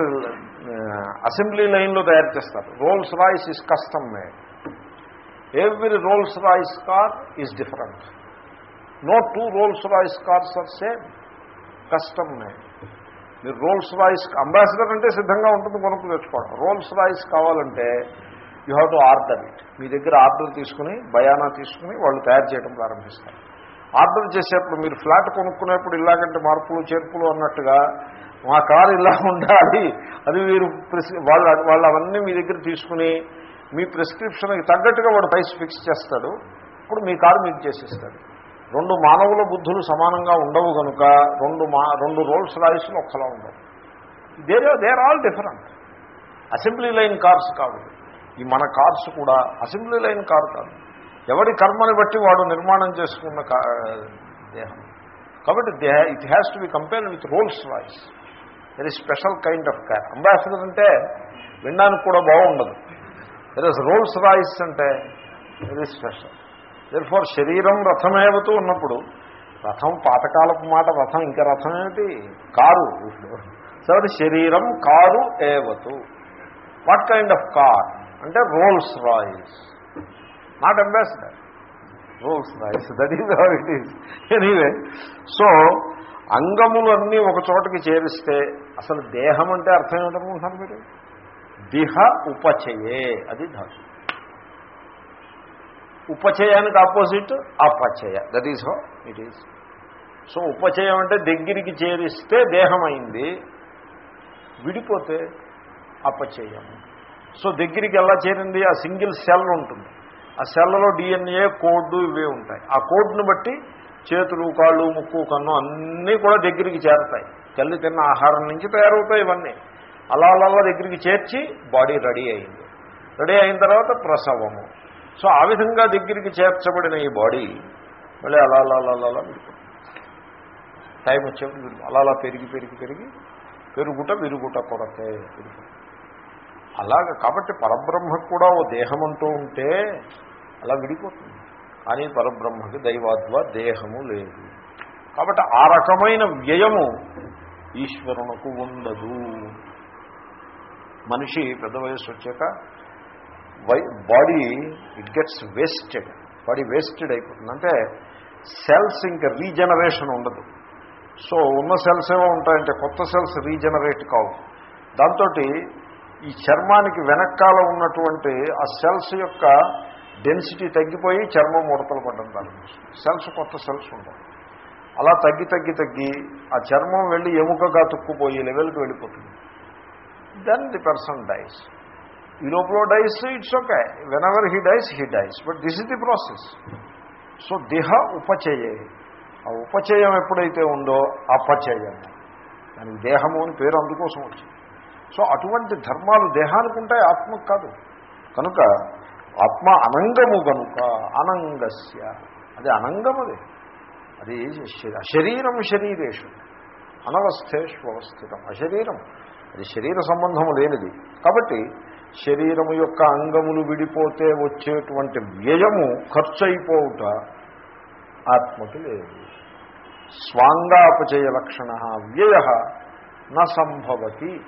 అసెంబ్లీ లైన్లో తయారు చేస్తారు. Rolls Royce is custom made every Rolls Royce car is different no two Rolls Royce cars are same custom made మీరు రోల్స్ రాయిస్ అంబాసిడర్ అంటే సిద్ధంగా ఉంటుంది కొనుక్కు తెచ్చుకోవడం రోల్స్ రాయిస్ కావాలంటే you have to order it మీ దగ్గర ఆర్డర్ తీసుకుని బయానా తీసుకుని వాళ్ళు తయారు చేయడం ప్రారంభిస్తారు. ఆర్డర్ చేసేప్పుడు మీరు ఫ్లాట్ కొనుక్కునేప్పుడు ఇలాగంటే మార్పులు చేర్పులు అన్నట్టుగా మా కారు ఇలా ఉండాలి. అది మీరు వాళ్ళు వాళ్ళు అవన్నీ మీ దగ్గర తీసుకుని మీ ప్రిస్క్రిప్షన్కి తగ్గట్టుగా వాడు ప్రైస్ ఫిక్స్ చేస్తాడు ఇప్పుడు మీ కారు మీకు చేసిస్తాడు. రెండు మానవుల బుద్ధులు సమానంగా ఉండవు కనుక రెండు మా రెండు రోల్స్ రాయిస్లు ఒక్కలా ఉండవు. There there all different assembly line cars కావు ఈ మన కార్స్ కూడా అసెంబ్లీ లైన్ కారు కాదు. ఎవరి కర్మని బట్టి వాడు నిర్మాణం చేసుకున్న కా- దేహం. కాబట్టి దేహ it has to be compared with Rolls Royce very special kind of car Ambassador అంటే వినడానికి కూడా బాగుండదు. దర్ ఇస్ రోల్స్ రాయిస్ అంటే వెరీ స్పెషల్ దర్ ఫార్ శరీరం రథమేవతూ ఉన్నప్పుడు రథం పాతకాలపు మాట రథం ఇంకా రథం ఏమిటి? కారు. సో శరీరం కారు ఏవతు. వాట్ కైండ్ ఆఫ్ కార్ అంటే Rolls Royce not Ambassador Rolls Royce that is how it is anyway so అంగములన్నీ ఒక చోటకి చేరిస్తే అసలు దేహం అంటే అర్థం ఏమిటనుకుంటున్నారు మీరు? దిహ ఉపచయే అది ధాతు ఉపచయానికి opposite అపచయ that is how it is so ఉపచయం అంటే దగ్గరికి చేరిస్తే దేహమైంది విడిపోతే అపచయం. సో దగ్గరికి ఎలా చేరింది? ఆ సింగిల్ సెల్ ఉంటుంది. ఆ సెల్లలో డిఎన్ఏ కోడ్ ఇవే ఉంటాయి. ఆ కోడ్ను బట్టి చేతులు కాళ్ళు ముక్కు కన్ను అన్నీ కూడా దగ్గరికి చేరతాయి. తల్లి తిన్న ఆహారం నుంచి తయారవుతాయి ఇవన్నీ. అలా అలా దగ్గరికి చేర్చి బాడీ రెడీ అయింది. రెడీ అయిన తర్వాత ప్రసవము. సో ఆ విధంగా దగ్గరికి చేర్చబడిన ఈ బాడీ మళ్ళీ అలా అలా అలా అలా విడిపోతుంది టైం వచ్చేప్పుడు అలా అలా పెరిగి పెరిగి పెరిగి పెరుగుట విరుగుట కొరతే అలాగ కాబట్టి పరబ్రహ్మకు కూడా ఓ దేహం అంటూ ఉంటే అలా విడిపోతుంది. కానీ పరబ్రహ్మకి దైవాద్వ దేహము లేదు. కాబట్టి ఆ రకమైన వ్యయము ఈశ్వరునకు ఉండదు. మనిషి పెద్ద వయసు వచ్చాక why body it gets wasted body wasted అయిపోతుంది. అంటే సెల్స్ ఇంకా రీజనరేషన్ ఉండదు. సో ఉన్న సెల్స్ ఏమో ఉంటాయంటే కొత్త సెల్స్ రీజనరేట్ కావు. దాంతో ఈ చర్మానికి వెనకాల ఉన్నటువంటి ఆ సెల్స్ యొక్క డెన్సిటీ తగ్గిపోయి చర్మం ముడతలు పడ్డం ప్రారంభిస్తుంది. సెల్స్ కొత్త సెల్స్ ఉండవు అలా తగ్గి తగ్గి తగ్గి ఆ చర్మం వెళ్ళి ఎముకగా తుక్కుపోయి లెవెల్కి వెళ్ళిపోతుంది. దెన్ ది పర్సన్ డైస్ ఈ లోపల dies it's okay whenever he dies he dies but this is the process so దేహ ఉపచయే ఆ ఉపచయం ఎప్పుడైతే ఉందో అపచయం దానికి దేహము అని పేరు అందుకోసం వచ్చింది సో అటువంటి ధర్మాలు దేహానికి ఉంటాయి ఆత్మకు కాదు కనుక ఆత్మ అనంగము కనుక అనంగస్య అది అనంగం అది అది శరీరం శరీరేషు అనవస్థేషు అవస్థితం అశరీరం అది శరీర సంబంధము లేనిది. కాబట్టి శరీరము యొక్క అంగములు విడిపోతే వచ్చేటువంటి వ్యయము ఖర్చు అయిపోవుట ఆత్మకి లేదు. స్వాంగాపచయ లక్షణ వ్యయ న సంభవతి.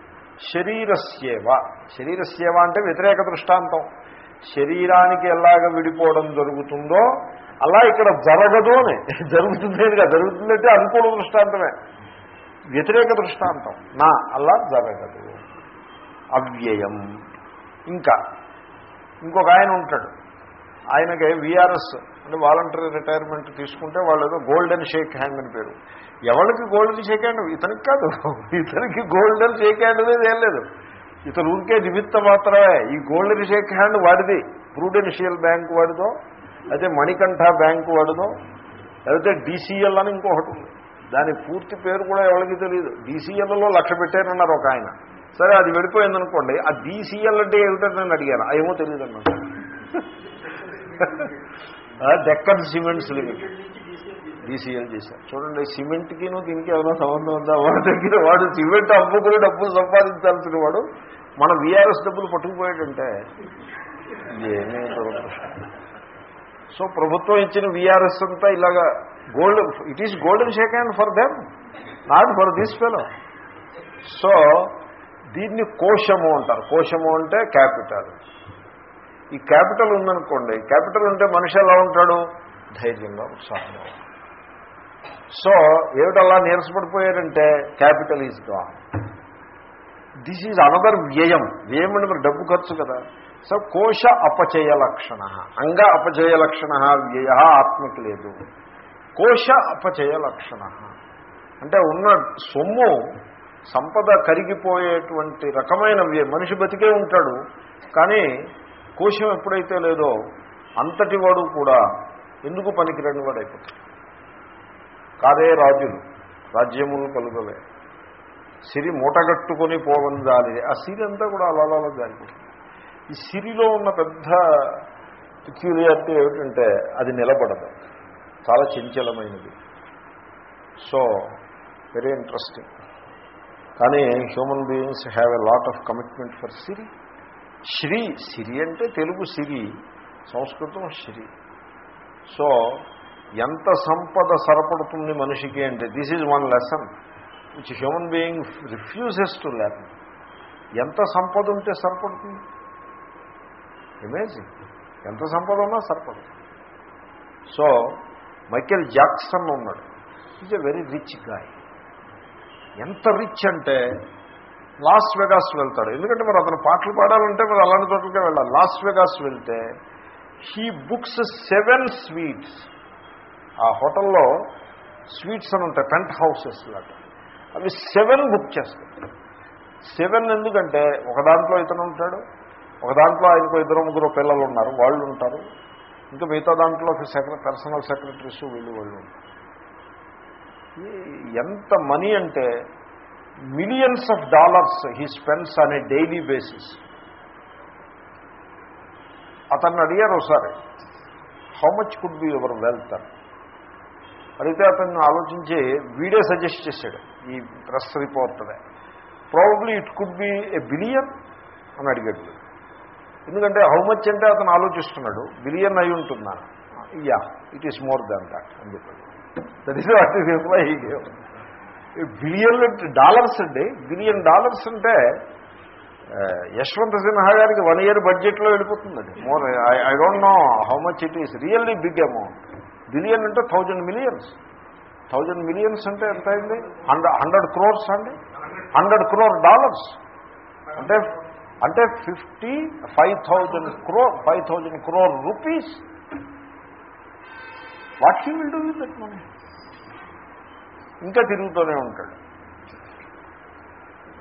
శరీరస్యేవ. శరీరస్యేవ అంటే వ్యతిరేక దృష్టాంతం. శరీరానికి ఎలాగ విడిపోవడం జరుగుతుందో అలా ఇక్కడ జరగదు అని. [LAUGHS] జరుగుతుందేగా జరుగుతుందంటే అనుకూల దృష్టాంతమే. వ్యతిరేక దృష్టాంతం. నా అలా జరగదు. అవ్యయం. ఇంకా. ఇంకొక ఆయన ఉంటాడు. ఆయనకి విఆర్ఎస్ అంటే వాలంటరీ రిటైర్మెంట్ తీసుకుంటే వాళ్ళు ఏదో గోల్డెన్ షేక్ హ్యాండ్ అని పేరు. ఎవరికి గోల్డెన్ షేక్ హ్యాండ్ ఇతనికి కాదు. ఇతనికి గోల్డెన్ షేక్ హ్యాండ్ అనేది ఏం లేదు. ఇతను ఊరికే నిమిత్త మాత్రమే. ఈ గోల్డెన్ షేక్ హ్యాండ్ వాడిది. ప్రూడెన్షియల్ బ్యాంక్ వాడిదో అయితే మణికంఠ బ్యాంకు వాడిదో లేకపోతే డీసీఎల్ అని ఇంకొకటి ఉంది. దాని పూర్తి పేరు కూడా ఎవరికి తెలియదు డీసీఎల్లో లక్ష పెట్టారన్నారు ఒక ఆయన. సరే అది వెళ్ళిపోయిందనుకోండి ఆ డీసీఎల్ అంటే ఏమిటని నేను అడిగాను. ఏమో తెలియదు అన్నమాట డెక్కన్ సిమెంట్స్ లిమిటెడ్ డీసీఎల్ చేశారు. చూడండి సిమెంట్కి దీనికి ఏమైనా సంబంధం ఉందా? వాడి దగ్గర వాడు సిమెంట్ అమ్ముకుని డబ్బులు సంపాదించాల్సిన వాడు మన వీఆర్ఎస్ డబ్బులు పట్టుకుపోయాడంటే ఏమీ సో ప్రభుత్వం ఇచ్చిన వీఆర్ఎస్ అంతా ఇలాగా gold it is golden shake hand for them not for this fellow so దీన్ని కోశము అంటారు. కోశము అంటే క్యాపిటల్ ఈ క్యాపిటల్ ఉందనుకోండి క్యాపిటల్ ఉంటే మనిషి ఎలా ఉంటాడు? ధైర్యంగా ఉత్సాహంగా సో ఏమిటలా నీరసపడిపోయారంటే capital is gone this is another వ్యయం. వ్యయం అంటే మరి డబ్బు ఖర్చు కదా. సో కోశ అపచయ లక్షణ. అంగ అపచయ లక్షణ వ్యయ ఆత్మకి లేదు. కోశ అపచయ లక్షణ అంటే ఉన్న సొమ్ము సంపద కరిగిపోయేటువంటి రకమైన మనిషి బతికే ఉంటాడు. కానీ కోశం ఎప్పుడైతే లేదో అంతటి వాడు కూడా ఎందుకు పనికిరని వాడు అయిపోతాడు కాదే రాజులు. రాజ్యములు కలుగలే సిరి మూటగట్టుకొని పోవందాలి ఆ సిరి అంతా కూడా అలా అలా జారిపోతుంది ఈ సిరిలో ఉన్న పెద్ద క్యూరియారిటీ ఏమిటంటే అది నిలబడదు. చాలా చంచలమైనది. సో వెరీ ఇంట్రెస్టింగ్ కానీ human beings have a lot of commitment for సిరి శ్రీ సిరి అంటే తెలుగు సిరి సంస్కృతం శ్రీ సో ఎంత సంపద సరపడుతుంది మనిషికి అంటే this is one lesson which human being refuses to learn ఎంత సంపద ఉంటే సరిపడుతుంది? ఇమేజింగ్ ఎంత సంపద ఉన్నా సరిపడుతుంది. సో మైకేల్ జాక్సన్ ఉన్నాడు. Is a very rich guy ఎంత రిచ్ అంటే లాస్ వెగాస్ వెళ్తాడు. ఎందుకంటే మరి అతను పాటలు పాడాలంటే మరి అలాంటి చోట్లకే వెళ్ళాలి. లాస్ వెగాస్ వెళ్తే హీ బుక్స్ సెవెన్ స్వీట్స్ ఆ హోటల్లో స్వీట్స్ అని ఉంటాయి పెంట్ హౌసెస్ లాగా. అవి సెవెన్ బుక్ చేస్తాయి సెవెన్ ఎందుకంటే ఒక దాంట్లో ఇతను ఉంటాడు ఒక దాంట్లో ఆయనకు ఇద్దరు ముగ్గురు పిల్లలు ఉన్నారు వాళ్ళు ఉంటారు. ఇంకా మిగతా దాంట్లో సెక్రటరీ పర్సనల్ సెక్రటరీస్ వీళ్ళు వాళ్ళు. ఎంత మనీ అంటే millions of dollars he spends on a daily basis అతన్ని అడిగారు ఒకసారి how much could be your wealth అని. అడిగితే అతను ఆలోచించి వీడే సజెస్ట్ చేశాడు ఈ press report probably it could be a billion అని అడిగాడు. వీడు. ఎందుకంటే హౌ మచ్ అంటే అతను ఆలోచిస్తున్నాడు. బిలియన్ అయి ఉంటుందా? Ya it is more than that అని చెప్పాడు. That is what is billion dollars అండి బిలియన్ డాలర్స్ అంటే యశ్వంత్ సిన్హా గారికి వన్ ఇయర్ బడ్జెట్లో వెళ్ళిపోతుందండి more I don't know how much it is really big amount billion అంటే థౌజండ్ మిలియన్స్ థౌజండ్ మిలియన్స్ అంటే ఎంత అయింది? హండ్రెడ్ హండ్రెడ్ క్రోర్స్ అండి. హండ్రెడ్ క్రోర్ డాలర్స్ అంటే అంటే fifty five thousand crore five thousand crore rupees. What he will do with that money? ఇంకా తిరుగుతూనే ఉంటాడు.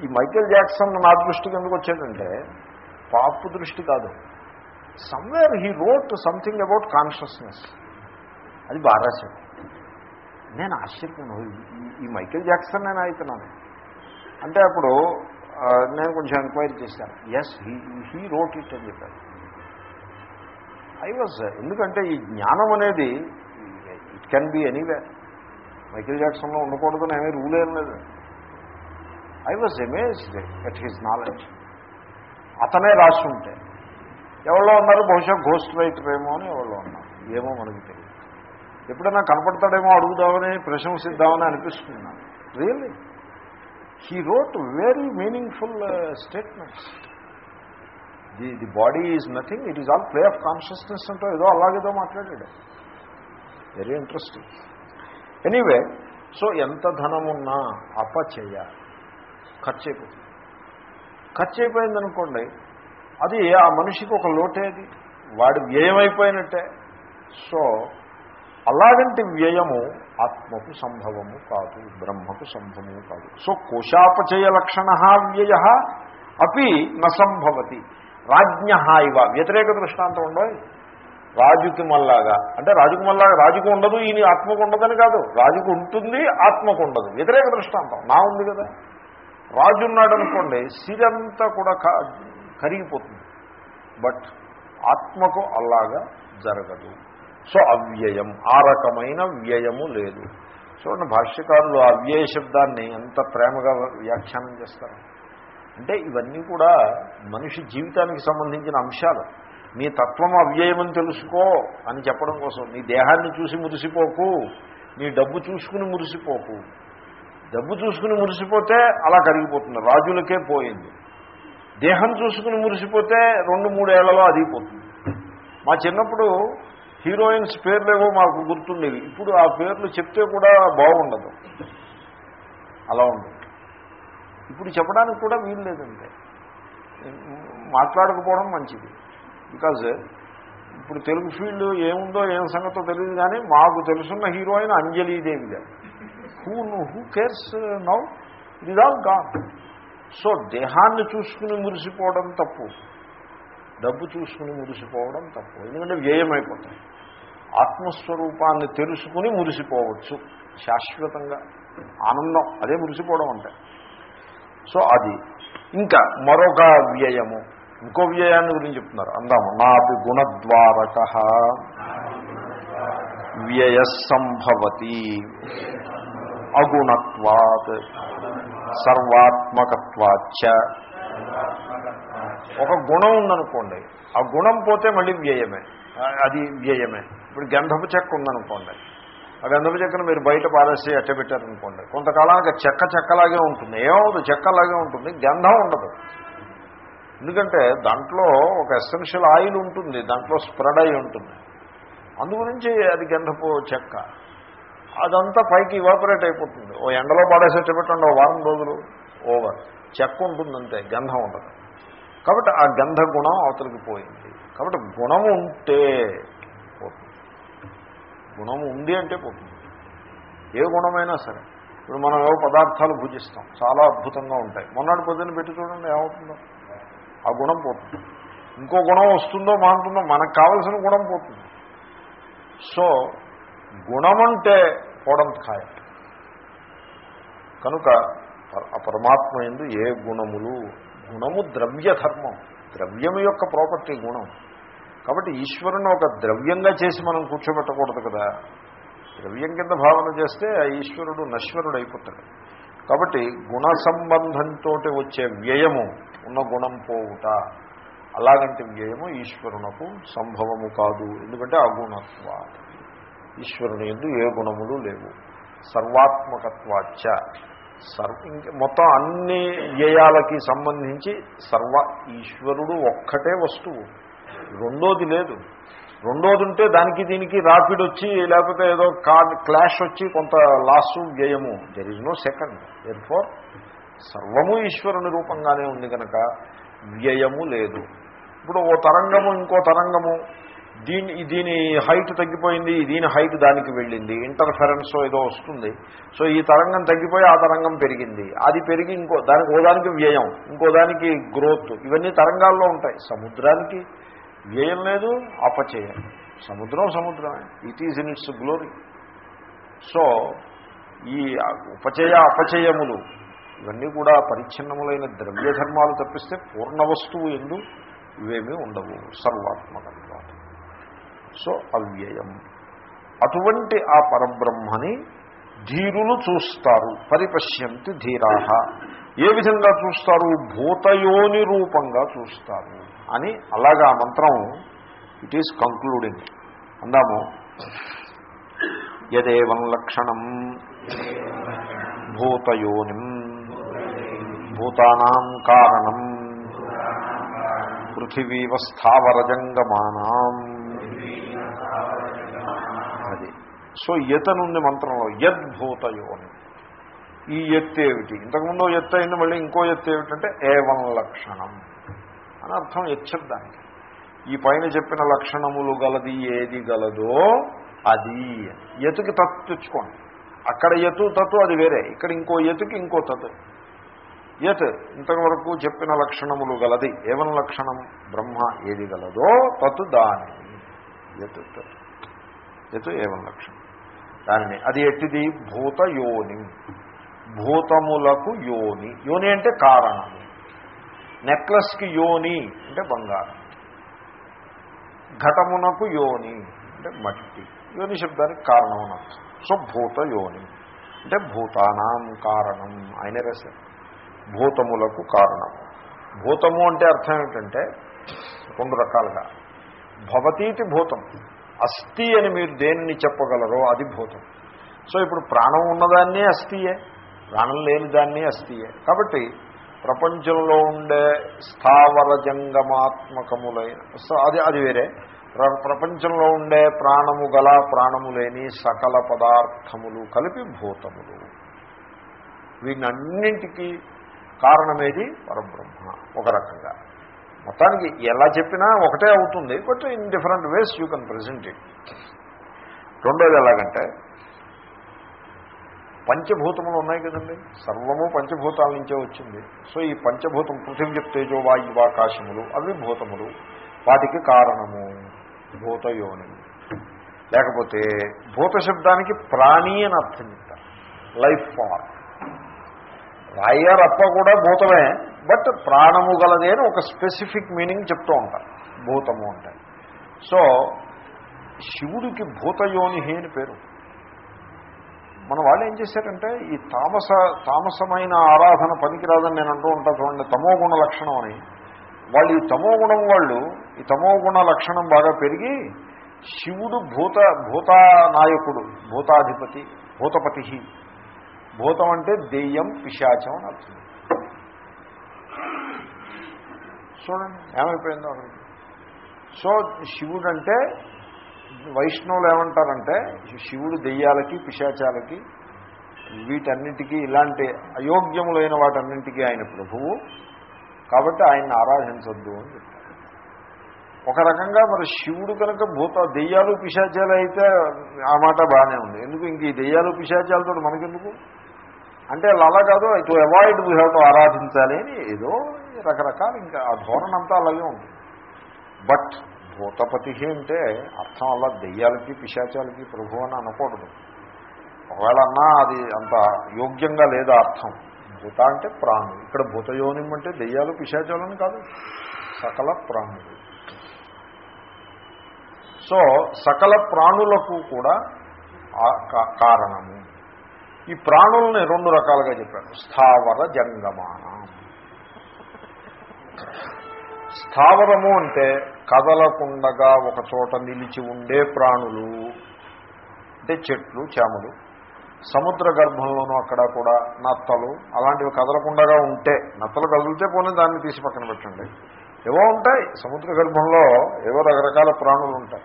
ఈ మైకేల్ జాక్సన్ నా దృష్టికి ఎందుకు వచ్చాడంటే పాపు దృష్టి కాదు. Somewhere he wrote something about consciousness అది బాగా నేను ఆశ్చర్యం ఈ- ఈ మైకేల్ జాక్సన్ నేను అవుతున్నాను అంటే అప్పుడు నేను కొంచెం ఎంక్వైరీ చేశాను. Yes he he wrote it అని చెప్పాను ఐ వాజ్ ఎందుకంటే ఈ జ్ఞానం అనేది it can be anyway Michael జాక్సన్లో ఉండకూడదని ఏమీ రూల్ ఏం లేదు. I was amazed at his knowledge అతనే రాసి ఉంటే ఎవరో ఉన్నారు బహుశా ఘోస్ట్ రైటర్ ఏమో అని ఎవరో ఉన్నారు. ఏమో మనకి తెలియదు. ఎప్పుడైనా కనపడతాడేమో అడుగుదామని ప్రశంసిద్దామని అనిపిస్తుంది నాకు. Really he wrote very meaningful statements the the body is nothing it is all play of consciousness అంటూ ఏదో అలాగేదో మాట్లాడాడు. వెరీ ఇంట్రెస్టింగ్ ఎనీవే సో ఎంత ధనమున్నా అపచయ ఖర్చు అయిపోతుంది ఖర్చు అయిపోయిందనుకోండి అది ఆ మనిషికి ఒక లోటేది వాడి వ్యయం అయిపోయినట్టే సో అలాగంటి వ్యయము ఆత్మకు సంభవము కాదు బ్రహ్మకు సంభవము కాదు. సో కోశాపచయ లక్షణ వ్యయ అపి నసంభవతి రాజ్ఞ ఇవ. వ్యతిరేక దృష్టాంతం ఉండవు రాజుకి మల్లాగా అంటే రాజుకు మల్లాగా రాజుకు ఉండదు ఈయన ఆత్మకు ఉండదని కాదు. రాజుకు ఉంటుంది ఆత్మకు ఉండదు. వ్యతిరేక దృష్టాంతం. నా ఉంది కదా. రాజు ఉన్నాడు అనుకోండి సిరంతా కూడా క- కరిగిపోతుంది. బట్ ఆత్మకు అలాగా జరగదు. సో అవ్యయం. ఆ రకమైన వ్యయము లేదు. చూడండి భాష్యకారులు ఆ అవ్యయ శబ్దాన్ని ఎంత ప్రేమగా వ్యాఖ్యానం చేస్తారు. అంటే ఇవన్నీ కూడా మనిషి జీవితానికి సంబంధించిన అంశాలు. నీ తత్వం అవ్యయమని తెలుసుకో అని చెప్పడం కోసం. నీ దేహాన్ని చూసి మురిసిపోకు. నీ డబ్బు చూసుకుని మురిసిపోకు. డబ్బు చూసుకుని మురిసిపోతే అలా కరిగిపోతుంది. రాజులకే పోయింది. దేహం చూసుకుని మురిసిపోతే రెండు మూడేళ్ళలో అదిగిపోతుంది. మా చిన్నప్పుడు హీరోయిన్స్ పేర్లేవో మాకు గుర్తుండేవి. ఇప్పుడు ఆ పేర్లు చెప్తే కూడా బాగుండదు. అలా ఉండదు ఇప్పుడు చెప్పడానికి కూడా వీలు లేదంటే. మాట్లాడకపోవడం మంచిది. బికాజ్ ఇప్పుడు తెలుగు ఫీల్డ్ ఏముందో ఏం సంగతో తెలియదు కానీ మాకు తెలుసున్న హీరోయిన్ అంజలీదేవి గారు. Who who cares now it is all gone so దేహాన్ని చూసుకుని మురిసిపోవడం తప్పు. డబ్బు చూసుకుని మురిసిపోవడం తప్పు. ఎందుకంటే వ్యయమైపోతాయి. ఆత్మస్వరూపాన్ని తెలుసుకుని మురిసిపోవచ్చు. శాశ్వతంగా ఆనందం అదే మురిసిపోవడం అంటే. సో అది. ఇంకా మరొక వ్యయము. ఇంకో వ్యయాన్ని గురించి చెప్తున్నారు. అందాము. నాపి గుణద్వారక. వ్యయ సంభవతి అగుణత్వాత్. సర్వాత్మకత్వాచ ఒక గుణం ఉందనుకోండి. ఆ గుణం పోతే మళ్ళీ వ్యయమే. అది వ్యయమే. ఇప్పుడు గంధపు చెక్క ఉందనుకోండి. ఆ గంధపు చెక్కను మీరు బయట పారేసి అట్టబెట్టారనుకోండి. కొంతకాలానికి చెక్క చెక్కలాగే ఉంటుంది. ఏమవుతుంది చెక్కలాగే ఉంటుంది. గంధం ఉండదు. ఎందుకంటే దాంట్లో ఒక ఎసెన్షియల్ ఆయిల్ ఉంటుంది. దాంట్లో స్ప్రెడ్ అయి ఉంటుంది. అందుగురించి అది గంధపు చెక్క. అదంతా పైకి ఇవాపరేట్ అయిపోతుంది. ఓ ఎండలో పాడేసి పెట్టండి ఓ వారం రోజులు ఓవర్. చెక్క ఉంటుంది అంతే గంధం ఉండదు. కాబట్టి ఆ గంధ గుణం అవతలికి పోయింది. కాబట్టి గుణం ఉంటే గుణం ఉంది అంటే పోతుంది. ఏ గుణమైనా సరే. ఇప్పుడు మనం ఏవో పదార్థాలు భుజిస్తాం. చాలా అద్భుతంగా ఉంటాయి. మొన్నటి పొద్దున్న పెట్టి చూడండి ఏమవుతుందో. ఆ గుణం పోతుంది. ఇంకో గుణం వస్తుందో మానుతుందో మనకు కావలసిన గుణం పోతుంది. సో గుణమంటే పోవడం ఖాయం. కనుక పరమాత్మ ఎందు ఏ గుణములు? గుణము ద్రవ్య ధర్మం ద్రవ్యం యొక్క ప్రాపర్టీ గుణం. కాబట్టి ఈశ్వరుని ఒక ద్రవ్యంగా చేసి మనం కూర్చోబెట్టకూడదు కదా. ద్రవ్యం కింద భావన చేస్తే ఆ ఈశ్వరుడు నశ్వరుడు అయిపోతాడు కాబట్టి గుణ సంబంధంతో వచ్చే వ్యయము ఉన్న గుణం పోవుట. అలాగంటి వ్యయము ఈశ్వరునకు సంభవము కాదు. ఎందుకంటే అగుణత్వ ఈశ్వరుని ఎందు ఏ గుణములు లేవు. సర్వాత్మకత్వాచ సర్వ మొత్తం అన్ని వ్యయాలకి సంబంధించి సర్వ ఈశ్వరుడు ఒక్కటే వస్తువు. రెండోది లేదు. రెండోది ఉంటే దానికి దీనికి రాపిడ్ వచ్చి లేకపోతే ఏదో కార్డ్ క్లాష్ వచ్చి కొంత loss వ్యయము. There is no second then for సర్వము ఈశ్వరుని రూపంగానే ఉంది కనుక వ్యయము లేదు. ఇప్పుడు ఓ తరంగము ఇంకో తరంగము. దీని దీని హైట్ తగ్గిపోయింది దీని హైట్ దానికి వెళ్ళింది. ఇంటర్ఫరెన్స్ ఏదో వస్తుంది. సో ఈ తరంగం తగ్గిపోయి ఆ తరంగం పెరిగింది. అది పెరిగి ఇంకో దానికి ఓ దానికి వ్యయం ఇంకో దానికి గ్రోత్ ఇవన్నీ తరంగాల్లో ఉంటాయి. సముద్రానికి వ్యయం లేదు అపచయం. సముద్రం సముద్రమే. It is in its glory so ఈ ఉపచయ అపచయములు ఇవన్నీ కూడా పరిచ్ఛిన్నములైన ద్రవ్య ధర్మాలు తప్పిస్తే పూర్ణ వస్తువు ఎందు ఇవేమీ ఉండవు. సర్వాత్మకంగా సో అవ్యయం. అటువంటి ఆ పరబ్రహ్మని ధీరులు చూస్తారు. పరిపశ్యంతి ధీరాహ. ఏ విధంగా చూస్తారు? భూతయోని రూపంగా చూస్తారు. అని అలాగా మంత్రం ఇట్ ఈస్ కంక్లూడింగ్ అందాము. యదేవం లక్షణం భూతయోనిం భూతానాం కారణం పృథివీవస్థావరజంగమానాం. అది. సో యతనుంది మంత్రంలో యద్భూతయోని. ఈ ఎత్తు ఏమిటి? ఇంతకుముందు ఎత్తు అయింది మళ్ళీ ఇంకో ఎత్తు ఏమిటంటే ఏవం లక్షణం. అని అర్థం ఎచ్చద్దానికి ఈ పైన చెప్పిన లక్షణములు గలది ఏది గలదో అది ఎతుకి తత్తు తెచ్చుకోండి. అక్కడ ఎతు తత్తు అది వేరే. ఇక్కడ ఇంకో ఎతుకి ఇంకో తత్తు ఎత్ ఇంతవరకు చెప్పిన లక్షణములు గలది ఏవన్ లక్షణం? బ్రహ్మ ఏది గలదో తత్తు దాని. యత్ ఎతు ఏవన్ లక్షణం? దానిని. అది ఎట్టిది? భూత యోని భూతములకు యోని. యోని అంటే కారణము నెక్లెస్కి యోని అంటే బంగారం. ఘటమునకు యోని అంటే మట్టి. యోని శబ్దానికి కారణం సో భూత యోని అంటే భూతానాం కారణం ఆయనే రాశారు భూతములకు కారణము భూతము అంటే అర్థం ఏమిటంటే రెండు రకాలుగా. భవతీతి భూతం. అస్థి అని మీరు దేనిని చెప్పగలరో అది భూతం. సో ఇప్పుడు ప్రాణం ఉన్నదాన్నే అస్థియే. ప్రాణం లేని దాన్ని అస్థియే. కాబట్టి ప్రపంచంలో ఉండే స్థావర జంగమాత్మకములైన సో అది అది వేరే. ప్రపంచంలో ఉండే ప్రాణము గల ప్రాణము లేని సకల పదార్థములు కలిపి భూతములు. వీటన్నింటికీ కారణమేది పరబ్రహ్మ. ఒక రకంగా. మొత్తానికి ఎలా చెప్పినా ఒకటే అవుతుంది but in different ways you can present it. రెండోది ఎలాగంటే పంచభూతములు ఉన్నాయి కదండి. సర్వము పంచభూతాల నుంచే వచ్చింది. సో ఈ పంచభూతం పృథివీ తేజో వాయువాకాశములు అవి భూతములు. వాటికి కారణము భూతయోని. లేకపోతే భూత శబ్దానికి ప్రాణి అని అర్థం చెప్తారు. Life form. రాయరప్ప కూడా భూతమే బట్ ప్రాణము గలదే అని ఒక స్పెసిఫిక్ మీనింగ్ చెప్తూ ఉంటారు. భూతము అంటే. సో శివుడికి భూతయోని అని పేరు. మన వాళ్ళు ఏం చేశారంటే ఈ తామస తామసమైన ఆరాధన పనికిరాదని నేను అంటూ ఉంటా చూడండి తమోగుణ లక్షణం అని. వాళ్ళు ఈ తమోగుణం వాళ్ళు ఈ తమోగుణ లక్షణం బాగా పెరిగి శివుడు భూత భూతానాయకుడు భూతాధిపతి భూతపతి భూతం అంటే దెయ్యం పిశాచం అని అర్థం. చూడండి ఏమైపోయిందో అక్కడికి సో శివుడు అంటే వైష్ణవులు ఏమంటారంటే శివుడు దెయ్యాలకి పిశాచాలకి వీటన్నిటికీ ఇలాంటి అయోగ్యములైన వాటన్నింటికీ ఆయన ప్రభువు. కాబట్టి ఆయన్ని ఆరాధించొద్దు అని చెప్తారు ఒక రకంగా మరి శివుడు కనుక భూత దెయ్యాలు పిశాచాలు అయితే ఆ మాట బాగానే ఉంది. ఎందుకు? ఇంక ఈ దెయ్యాలు పిశాచాలతో మనకెందుకు? అంటే అలా కాదు to avoid we have to ఆరాధించాలి అని ఏదో రకరకాల ఇంకా ఆ ధోరణంతా అలాగే ఉంటుంది. బట్ భూతపతి అంటే అర్థం అలా దెయ్యాలకి పిశాచాలకి ప్రభు అని అనకూడదు. ఒకవేళ అన్నా అది అంత యోగ్యంగా లేదా అర్థం. భూత అంటే ప్రాణులు ఇక్కడ భూతయోనిం అంటే దెయ్యాలు పిశాచాలని కాదు. సకల ప్రాణులు. సో సకల ప్రాణులకు కూడా కారణము. ఈ ప్రాణుల్ని రెండు రకాలుగా చెప్పారు. స్థావర జంగమాన. స్థావరము అంటే కదలకుండగా ఒక చోట నిలిచి ఉండే ప్రాణులు అంటే చెట్లు చేమలు సముద్ర గర్భంలోనూ అక్కడ కూడా నత్తలు అలాంటివి కదలకుండగా ఉంటే నత్తలు కదిలితే పోనీ దాన్ని తీసి పక్కన పెట్టండి. ఏవో ఉంటాయి సముద్ర గర్భంలో ఏవో రకరకాల ప్రాణులు ఉంటాయి.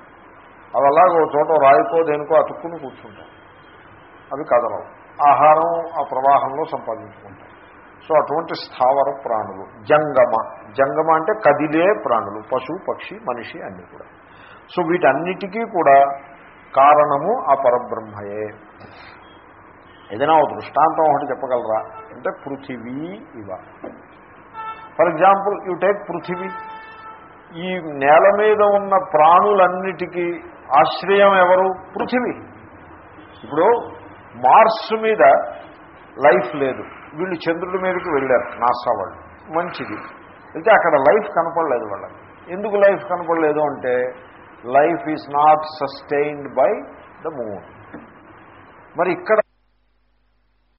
అవి అలాగ ఒక చోట రాయికో దేనికో అతుక్కుని కూర్చుంటాయి. అవి కదలవు. ఆహారం ఆ ప్రవాహంలో సంపాదించుకుంటాయి. సో అటువంటి స్థావర ప్రాణులు. జంగమ. జంగమ అంటే కదిలే ప్రాణులు. పశు పక్షి మనిషి అన్నీ కూడా. సో వీటన్నిటికీ కూడా కారణము ఆ పరబ్రహ్మయే. ఏదైనా ఒక దృష్టాంతం ఒకటి చెప్పగలరా? అంటే పృథివీ ఇవ. ఫర్ ఎగ్జాంపుల్ యూ టేక్ పృథివీ. ఈ నేల మీద ఉన్న ప్రాణులన్నిటికీ ఆశ్రయం ఎవరు? పృథివీ. ఇప్పుడు మార్స్ మీద లైఫ్ లేదు. వీళ్ళు చంద్రుడి మీదకి వెళ్ళారు నాసా వాళ్ళు. మంచిది. అయితే అక్కడ లైఫ్ కనపడలేదు వాళ్ళకి. ఎందుకు లైఫ్ కనపడలేదు అంటే life is not sustained by the moon. మరి ఇక్కడ